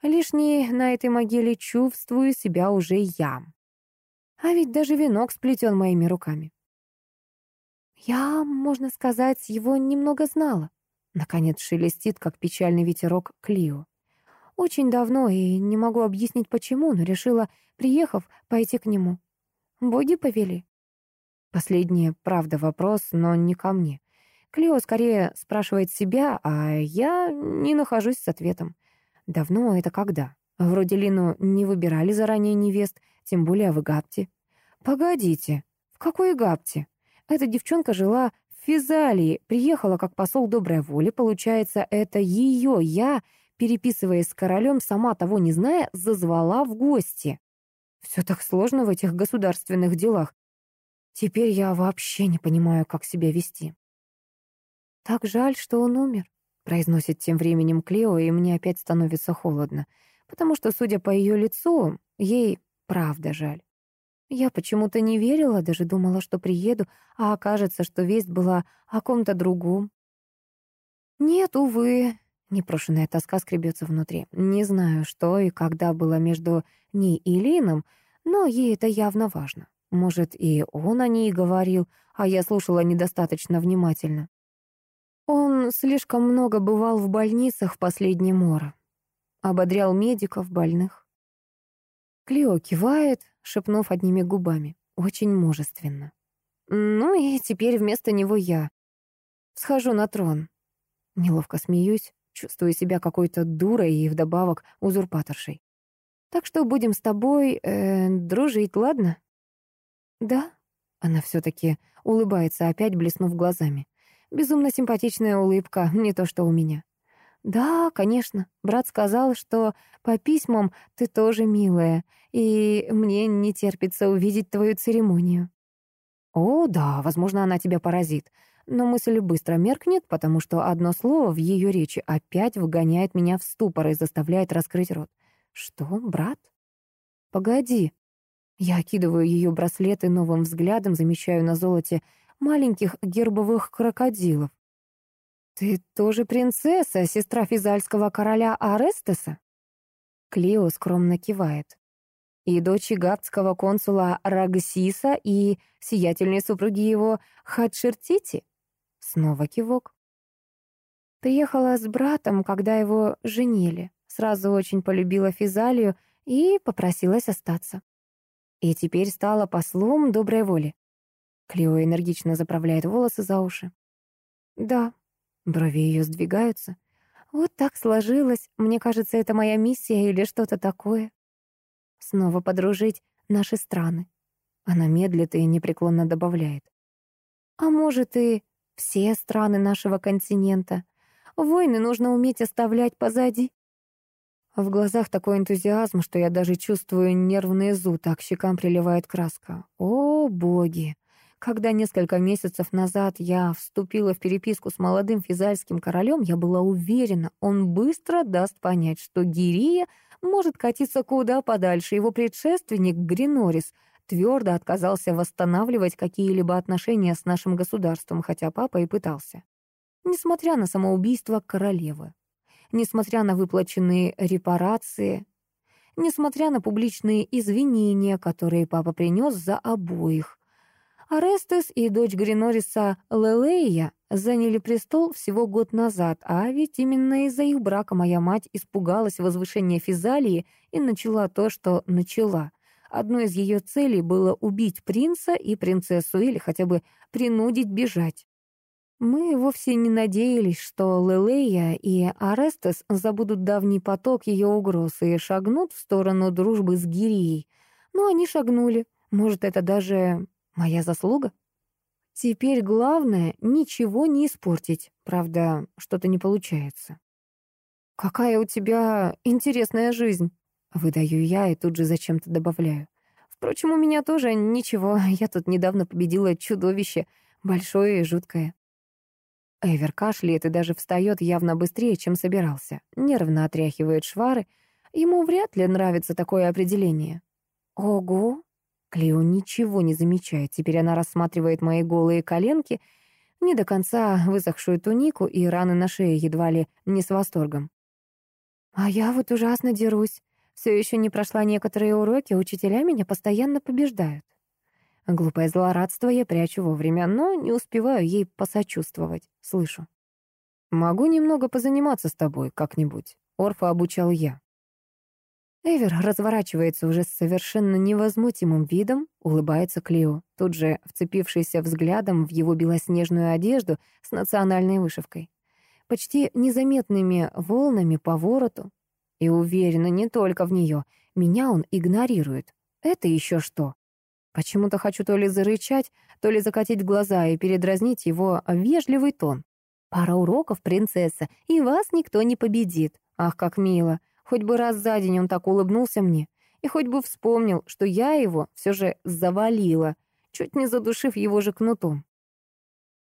Лишний на этой могиле чувствую себя уже я. А ведь даже венок сплетен моими руками. Я, можно сказать, его немного знала. Наконец шелестит, как печальный ветерок, Клио. Очень давно, и не могу объяснить почему, но решила, приехав, пойти к нему. Боги повели. Последнее, правда, вопрос, но не ко мне. Клио скорее спрашивает себя, а я не нахожусь с ответом. Давно это когда? Вроде Лину не выбирали заранее невест, тем более в Игапте. Погодите, в какой Игапте? Эта девчонка жила в Физалии, приехала как посол доброй воли. Получается, это ее я, переписываясь с королем, сама того не зная, зазвала в гости. Все так сложно в этих государственных делах. Теперь я вообще не понимаю, как себя вести. Так жаль, что он умер произносит тем временем Клео, и мне опять становится холодно, потому что, судя по ее лицу, ей правда жаль. Я почему-то не верила, даже думала, что приеду, а окажется, что весть была о ком-то другом. Нет, увы. Непрошенная тоска скребется внутри. Не знаю, что и когда было между ней и Лином, но ей это явно важно. Может, и он о ней говорил, а я слушала недостаточно внимательно. Он слишком много бывал в больницах в последний мор. Ободрял медиков, больных. Клео кивает, шепнув одними губами. Очень мужественно. Ну и теперь вместо него я. Схожу на трон. Неловко смеюсь, чувствую себя какой-то дурой и вдобавок узурпаторшей. Так что будем с тобой э, дружить, ладно? Да. Она все-таки улыбается, опять блеснув глазами. Безумно симпатичная улыбка, не то что у меня. «Да, конечно. Брат сказал, что по письмам ты тоже милая, и мне не терпится увидеть твою церемонию». «О, да, возможно, она тебя поразит. Но мысль быстро меркнет, потому что одно слово в ее речи опять выгоняет меня в ступор и заставляет раскрыть рот. Что, брат? Погоди. Я окидываю ее браслеты новым взглядом, замечаю на золоте маленьких гербовых крокодилов. «Ты тоже принцесса, сестра физальского короля Арестеса?» Клео скромно кивает. «И дочь гаптского консула Рагсиса и сиятельной супруги его Хадшертити?» Снова кивок. Приехала с братом, когда его женили. Сразу очень полюбила Физалию и попросилась остаться. И теперь стала послом доброй воли. Клео энергично заправляет волосы за уши. «Да, Брови ее сдвигаются. Вот так сложилось. Мне кажется, это моя миссия или что-то такое. Снова подружить наши страны. Она медлит и непреклонно добавляет. А может и все страны нашего континента. Войны нужно уметь оставлять позади. В глазах такой энтузиазм, что я даже чувствую нервный зуд, а к щекам приливает краска. О, боги! Когда несколько месяцев назад я вступила в переписку с молодым физальским королем, я была уверена, он быстро даст понять, что Гирия может катиться куда подальше. Его предшественник Гринорис твердо отказался восстанавливать какие-либо отношения с нашим государством, хотя папа и пытался. Несмотря на самоубийство королевы, несмотря на выплаченные репарации, несмотря на публичные извинения, которые папа принес за обоих, Арестес и дочь Гринориса Лелея заняли престол всего год назад, а ведь именно из-за их брака моя мать испугалась возвышения Физалии и начала то, что начала. Одной из ее целей было убить принца и принцессу или хотя бы принудить бежать. Мы вовсе не надеялись, что Лелея и Арестес забудут давний поток ее угроз и шагнут в сторону дружбы с Гирией. Но они шагнули. Может, это даже Моя заслуга? Теперь главное — ничего не испортить. Правда, что-то не получается. «Какая у тебя интересная жизнь!» Выдаю я и тут же зачем-то добавляю. Впрочем, у меня тоже ничего. Я тут недавно победила чудовище, большое и жуткое. Эвер кашляет и даже встает явно быстрее, чем собирался. Нервно отряхивает швары. Ему вряд ли нравится такое определение. «Ого!» Клео ничего не замечает. Теперь она рассматривает мои голые коленки, не до конца высохшую тунику и раны на шее едва ли не с восторгом. А я вот ужасно дерусь. Все еще не прошла некоторые уроки, учителя меня постоянно побеждают. Глупое злорадство я прячу вовремя, но не успеваю ей посочувствовать. Слышу. «Могу немного позаниматься с тобой как-нибудь?» Орфа обучал я. Эвер разворачивается уже с совершенно невозмутимым видом, улыбается Клео, тут же вцепившийся взглядом в его белоснежную одежду с национальной вышивкой. Почти незаметными волнами по вороту. И уверена, не только в нее. Меня он игнорирует. Это еще что? Почему-то хочу то ли зарычать, то ли закатить глаза и передразнить его вежливый тон. Пара уроков, принцесса, и вас никто не победит. Ах, как мило. Хоть бы раз за день он так улыбнулся мне, и хоть бы вспомнил, что я его все же завалила, чуть не задушив его же кнутом.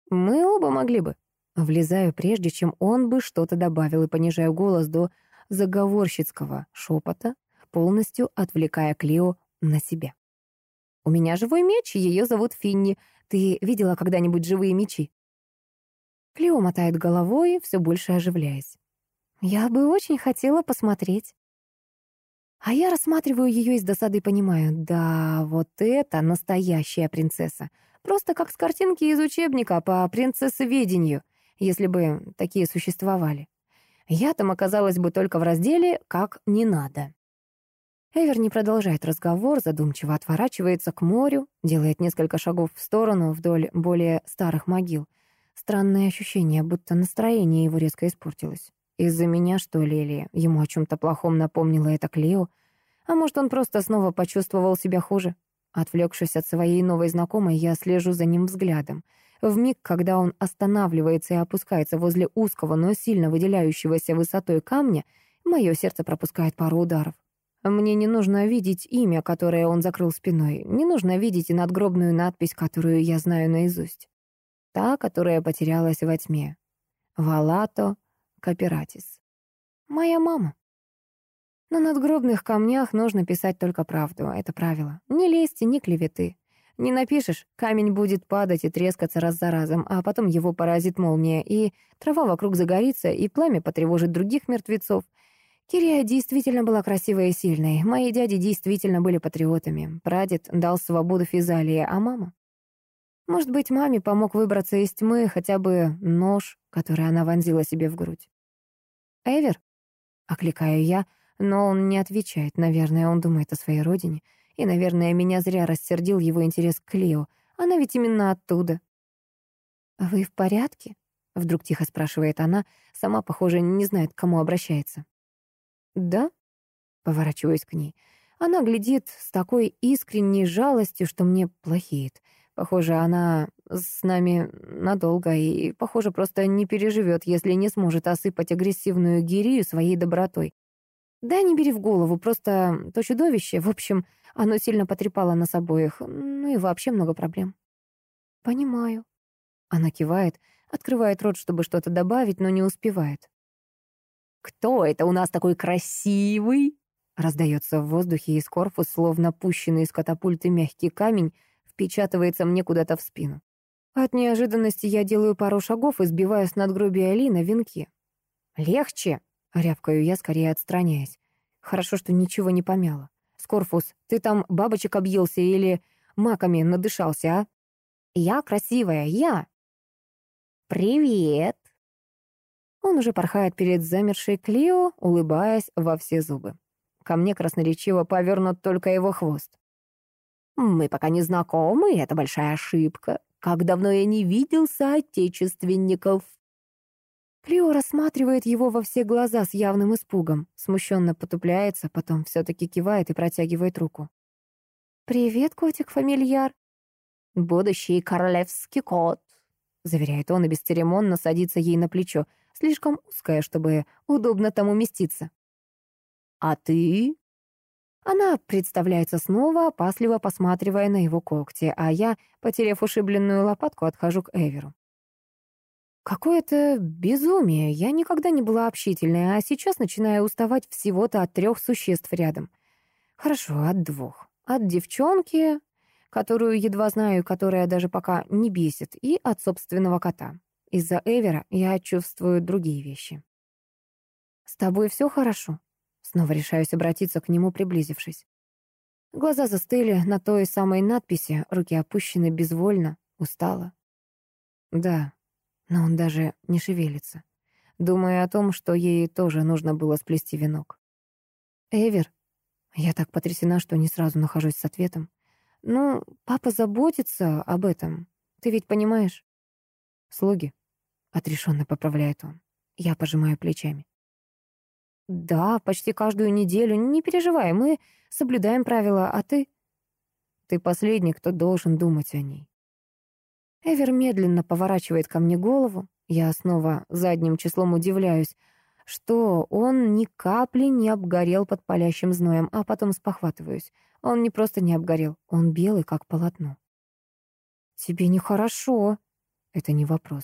Мы оба могли бы. Влезаю, прежде чем он бы что-то добавил, и понижаю голос до заговорщицкого шепота, полностью отвлекая Клео на себя. «У меня живой меч, ее зовут Финни. Ты видела когда-нибудь живые мечи?» Клео мотает головой, все больше оживляясь. «Я бы очень хотела посмотреть». А я рассматриваю ее из досады и понимаю, да, вот это настоящая принцесса. Просто как с картинки из учебника по принцессоведению, если бы такие существовали. Я там оказалась бы только в разделе «Как не надо». Эвер не продолжает разговор, задумчиво отворачивается к морю, делает несколько шагов в сторону вдоль более старых могил. Странное ощущение, будто настроение его резко испортилось. Из-за меня, что ли, или ему о чем-то плохом напомнило это Клео? А может, он просто снова почувствовал себя хуже? Отвлекшись от своей новой знакомой, я слежу за ним взглядом. В миг, когда он останавливается и опускается возле узкого, но сильно выделяющегося высотой камня, мое сердце пропускает пару ударов. Мне не нужно видеть имя, которое он закрыл спиной. Не нужно видеть и надгробную надпись, которую я знаю наизусть. Та, которая потерялась во тьме. Валато Капиратис. Моя мама. На надгробных камнях нужно писать только правду, это правило. Ни лести, ни клеветы. Не напишешь, камень будет падать и трескаться раз за разом, а потом его поразит молния, и трава вокруг загорится, и пламя потревожит других мертвецов. Кирия действительно была красивой и сильной. Мои дяди действительно были патриотами. Прадед дал свободу Физалии, а мама? Может быть, маме помог выбраться из тьмы хотя бы нож, который она вонзила себе в грудь. «Эвер?» — окликаю я, но он не отвечает. Наверное, он думает о своей родине. И, наверное, меня зря рассердил его интерес к Клео. Она ведь именно оттуда. «Вы в порядке?» — вдруг тихо спрашивает она. Сама, похоже, не знает, к кому обращается. «Да?» — поворачиваюсь к ней. Она глядит с такой искренней жалостью, что мне плохеет. Похоже, она с нами надолго и, похоже, просто не переживет, если не сможет осыпать агрессивную гирию своей добротой. Да не бери в голову, просто то чудовище, в общем, оно сильно потрепало нас обоих, ну и вообще много проблем. Понимаю. Она кивает, открывает рот, чтобы что-то добавить, но не успевает. «Кто это у нас такой красивый?» Раздается в воздухе из корпус, словно пущенный из катапульты мягкий камень, впечатывается мне куда-то в спину. От неожиданности я делаю пару шагов и сбиваю с надгробия Али на венке. «Легче!» — рявкаю я, скорее отстраняясь. Хорошо, что ничего не помяло. «Скорфус, ты там бабочек объелся или маками надышался, а?» «Я красивая, я!» «Привет!» Он уже порхает перед замершей Клио, улыбаясь во все зубы. Ко мне красноречиво повернут только его хвост. Мы пока не знакомы, это большая ошибка. Как давно я не видел соотечественников. Клео рассматривает его во все глаза с явным испугом, смущенно потупляется, потом все-таки кивает и протягивает руку. «Привет, котик-фамильяр». «Будущий королевский кот», — заверяет он и бесцеремонно садится ей на плечо, слишком узкое, чтобы удобно там уместиться. «А ты?» Она представляется снова, опасливо посматривая на его когти, а я, потеряв ушибленную лопатку, отхожу к Эверу. Какое-то безумие. Я никогда не была общительной, а сейчас начинаю уставать всего-то от трех существ рядом. Хорошо, от двух. От девчонки, которую едва знаю, которая даже пока не бесит, и от собственного кота. Из-за Эвера я чувствую другие вещи. «С тобой все хорошо?» Снова решаюсь обратиться к нему, приблизившись. Глаза застыли на той самой надписи, руки опущены безвольно, устало. Да, но он даже не шевелится, думая о том, что ей тоже нужно было сплести венок. «Эвер?» Я так потрясена, что не сразу нахожусь с ответом. «Ну, папа заботится об этом, ты ведь понимаешь?» «Слуги», — отрешенно поправляет он. Я пожимаю плечами. «Да, почти каждую неделю. Не переживай, мы соблюдаем правила, а ты...» «Ты последний, кто должен думать о ней». Эвер медленно поворачивает ко мне голову. Я снова задним числом удивляюсь, что он ни капли не обгорел под палящим зноем, а потом спохватываюсь. Он не просто не обгорел, он белый, как полотно. «Тебе нехорошо». Это не вопрос.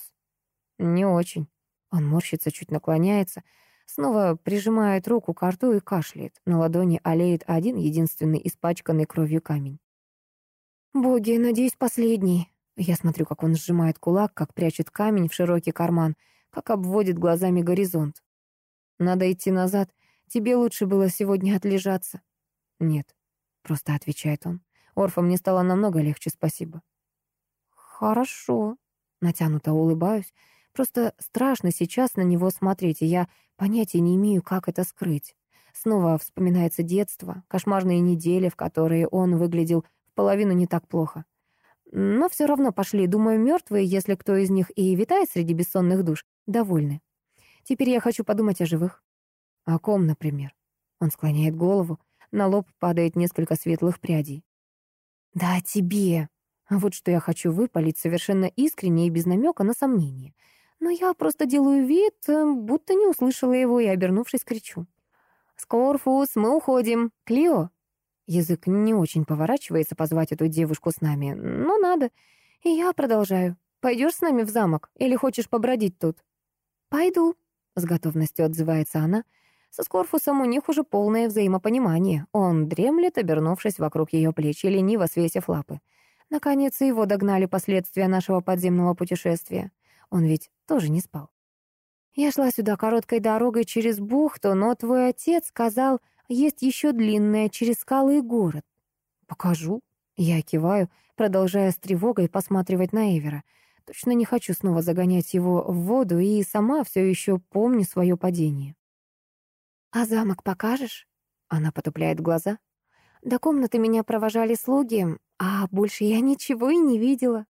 «Не очень». Он морщится, чуть наклоняется, Снова прижимает руку к рту и кашляет. На ладони олеет один единственный испачканный кровью камень. «Боги, надеюсь, последний». Я смотрю, как он сжимает кулак, как прячет камень в широкий карман, как обводит глазами горизонт. Надо идти назад. Тебе лучше было сегодня отлежаться. Нет, просто отвечает он. Орфа, мне стало намного легче, спасибо. Хорошо. Натянуто улыбаюсь. Просто страшно сейчас на него смотреть, и я понятия не имею, как это скрыть. Снова вспоминается детство, кошмарные недели, в которые он выглядел в половину не так плохо. Но все равно пошли, думаю, мертвые, если кто из них и витает среди бессонных душ, довольны. Теперь я хочу подумать о живых. О ком, например? Он склоняет голову, на лоб падает несколько светлых прядей. Да о тебе. Вот что я хочу выпалить совершенно искренне и без намека на сомнение. Но я просто делаю вид, э, будто не услышала его и, обернувшись, кричу. «Скорфус, мы уходим! Клио!» Язык не очень поворачивается позвать эту девушку с нами, но надо. И я продолжаю. «Пойдешь с нами в замок или хочешь побродить тут?» «Пойду», — с готовностью отзывается она. Со Скорфусом у них уже полное взаимопонимание. Он дремлет, обернувшись вокруг ее плеч и лениво свесив лапы. Наконец, его догнали последствия нашего подземного путешествия. Он ведь тоже не спал. Я шла сюда короткой дорогой через бухту, но твой отец сказал, есть еще длинная через скалы и город. Покажу. Я киваю, продолжая с тревогой посматривать на Эвера. Точно не хочу снова загонять его в воду и сама все еще помню свое падение. «А замок покажешь?» Она потупляет глаза. «До комнаты меня провожали слуги, а больше я ничего и не видела».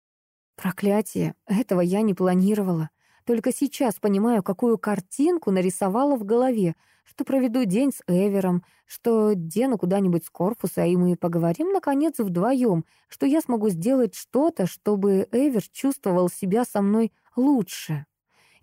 Проклятие, этого я не планировала. Только сейчас понимаю, какую картинку нарисовала в голове, что проведу день с Эвером, что дену куда-нибудь с корпуса, и мы поговорим, наконец, вдвоем, что я смогу сделать что-то, чтобы Эвер чувствовал себя со мной лучше,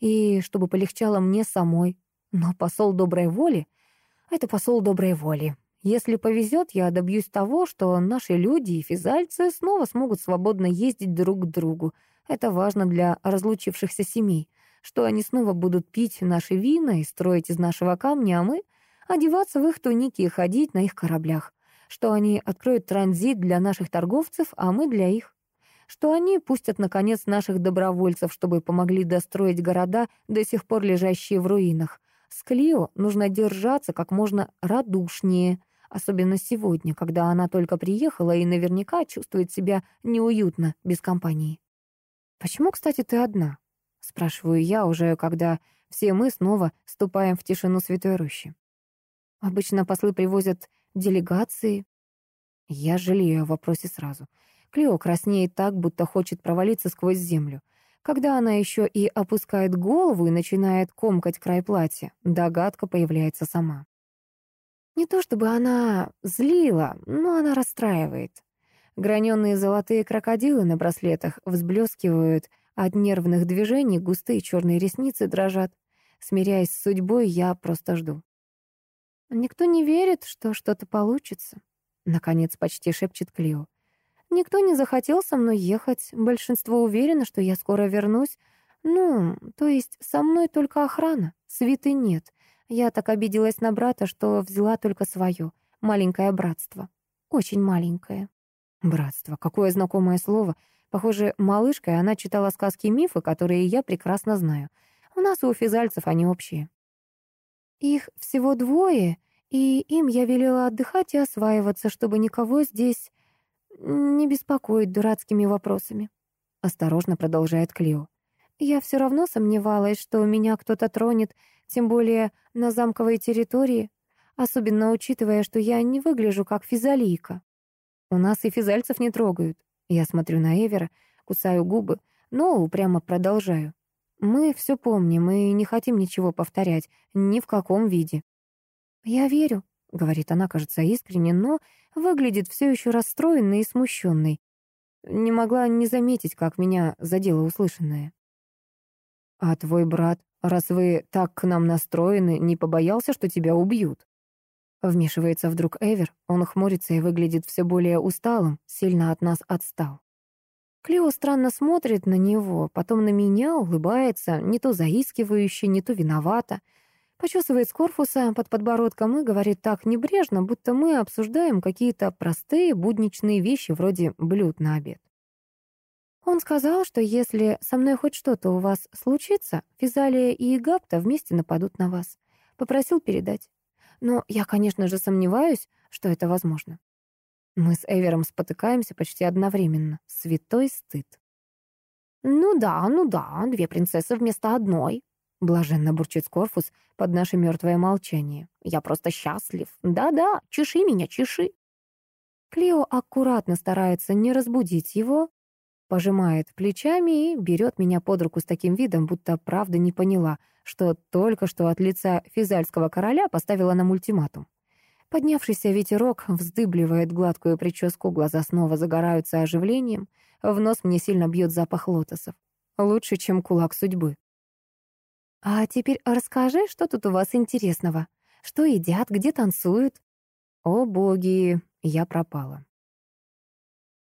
и чтобы полегчало мне самой. Но посол доброй воли — это посол доброй воли. Если повезет, я добьюсь того, что наши люди и физальцы снова смогут свободно ездить друг к другу. Это важно для разлучившихся семей, что они снова будут пить наши вина и строить из нашего камня, а мы — одеваться в их туники и ходить на их кораблях, что они откроют транзит для наших торговцев, а мы для их, что они пустят, наконец, наших добровольцев, чтобы помогли достроить города, до сих пор лежащие в руинах. С Клио нужно держаться как можно радушнее — особенно сегодня, когда она только приехала и наверняка чувствует себя неуютно без компании. «Почему, кстати, ты одна?» — спрашиваю я уже, когда все мы снова ступаем в тишину Святой Рощи. Обычно послы привозят делегации. Я жалею о вопросе сразу. Клео краснеет так, будто хочет провалиться сквозь землю. Когда она еще и опускает голову и начинает комкать край платья, догадка появляется сама. Не то чтобы она злила, но она расстраивает. Граненые золотые крокодилы на браслетах взблескивают от нервных движений, густые черные ресницы дрожат. Смиряясь с судьбой, я просто жду. «Никто не верит, что что-то получится», — наконец почти шепчет Клио. «Никто не захотел со мной ехать. Большинство уверено, что я скоро вернусь. Ну, то есть со мной только охрана, свиты нет. Я так обиделась на брата, что взяла только свое, маленькое братство. Очень маленькое. Братство, какое знакомое слово. Похоже, малышкой она читала сказки и мифы, которые я прекрасно знаю. У нас у физальцев они общие. Их всего двое, и им я велела отдыхать и осваиваться, чтобы никого здесь не беспокоить дурацкими вопросами. Осторожно продолжает Клео. Я все равно сомневалась, что меня кто-то тронет, тем более на замковой территории, особенно учитывая, что я не выгляжу как физалийка. У нас и физальцев не трогают. Я смотрю на Эвера, кусаю губы, но упрямо продолжаю. Мы все помним и не хотим ничего повторять, ни в каком виде. «Я верю», — говорит она, кажется, искренне, но выглядит все еще расстроенной и смущенной. Не могла не заметить, как меня задело услышанное. «А твой брат, раз вы так к нам настроены, не побоялся, что тебя убьют?» Вмешивается вдруг Эвер, он хмурится и выглядит все более усталым, сильно от нас отстал. Клео странно смотрит на него, потом на меня, улыбается, не то заискивающе, не то виновата. Почесывает с корпуса под подбородком и говорит так небрежно, будто мы обсуждаем какие-то простые будничные вещи вроде блюд на обед. Он сказал, что если со мной хоть что-то у вас случится, Физалия и Гапта вместе нападут на вас. Попросил передать. Но я, конечно же, сомневаюсь, что это возможно. Мы с Эвером спотыкаемся почти одновременно. Святой стыд. «Ну да, ну да, две принцессы вместо одной», — блаженно бурчит Скорфус под наше мертвое молчание. «Я просто счастлив. Да-да, чеши меня, чеши». Клео аккуратно старается не разбудить его, пожимает плечами и берет меня под руку с таким видом, будто правда не поняла, что только что от лица физальского короля поставила нам ультиматум. Поднявшийся ветерок вздыбливает гладкую прическу, глаза снова загораются оживлением, в нос мне сильно бьет запах лотосов. Лучше, чем кулак судьбы. «А теперь расскажи, что тут у вас интересного? Что едят, где танцуют?» «О боги, я пропала.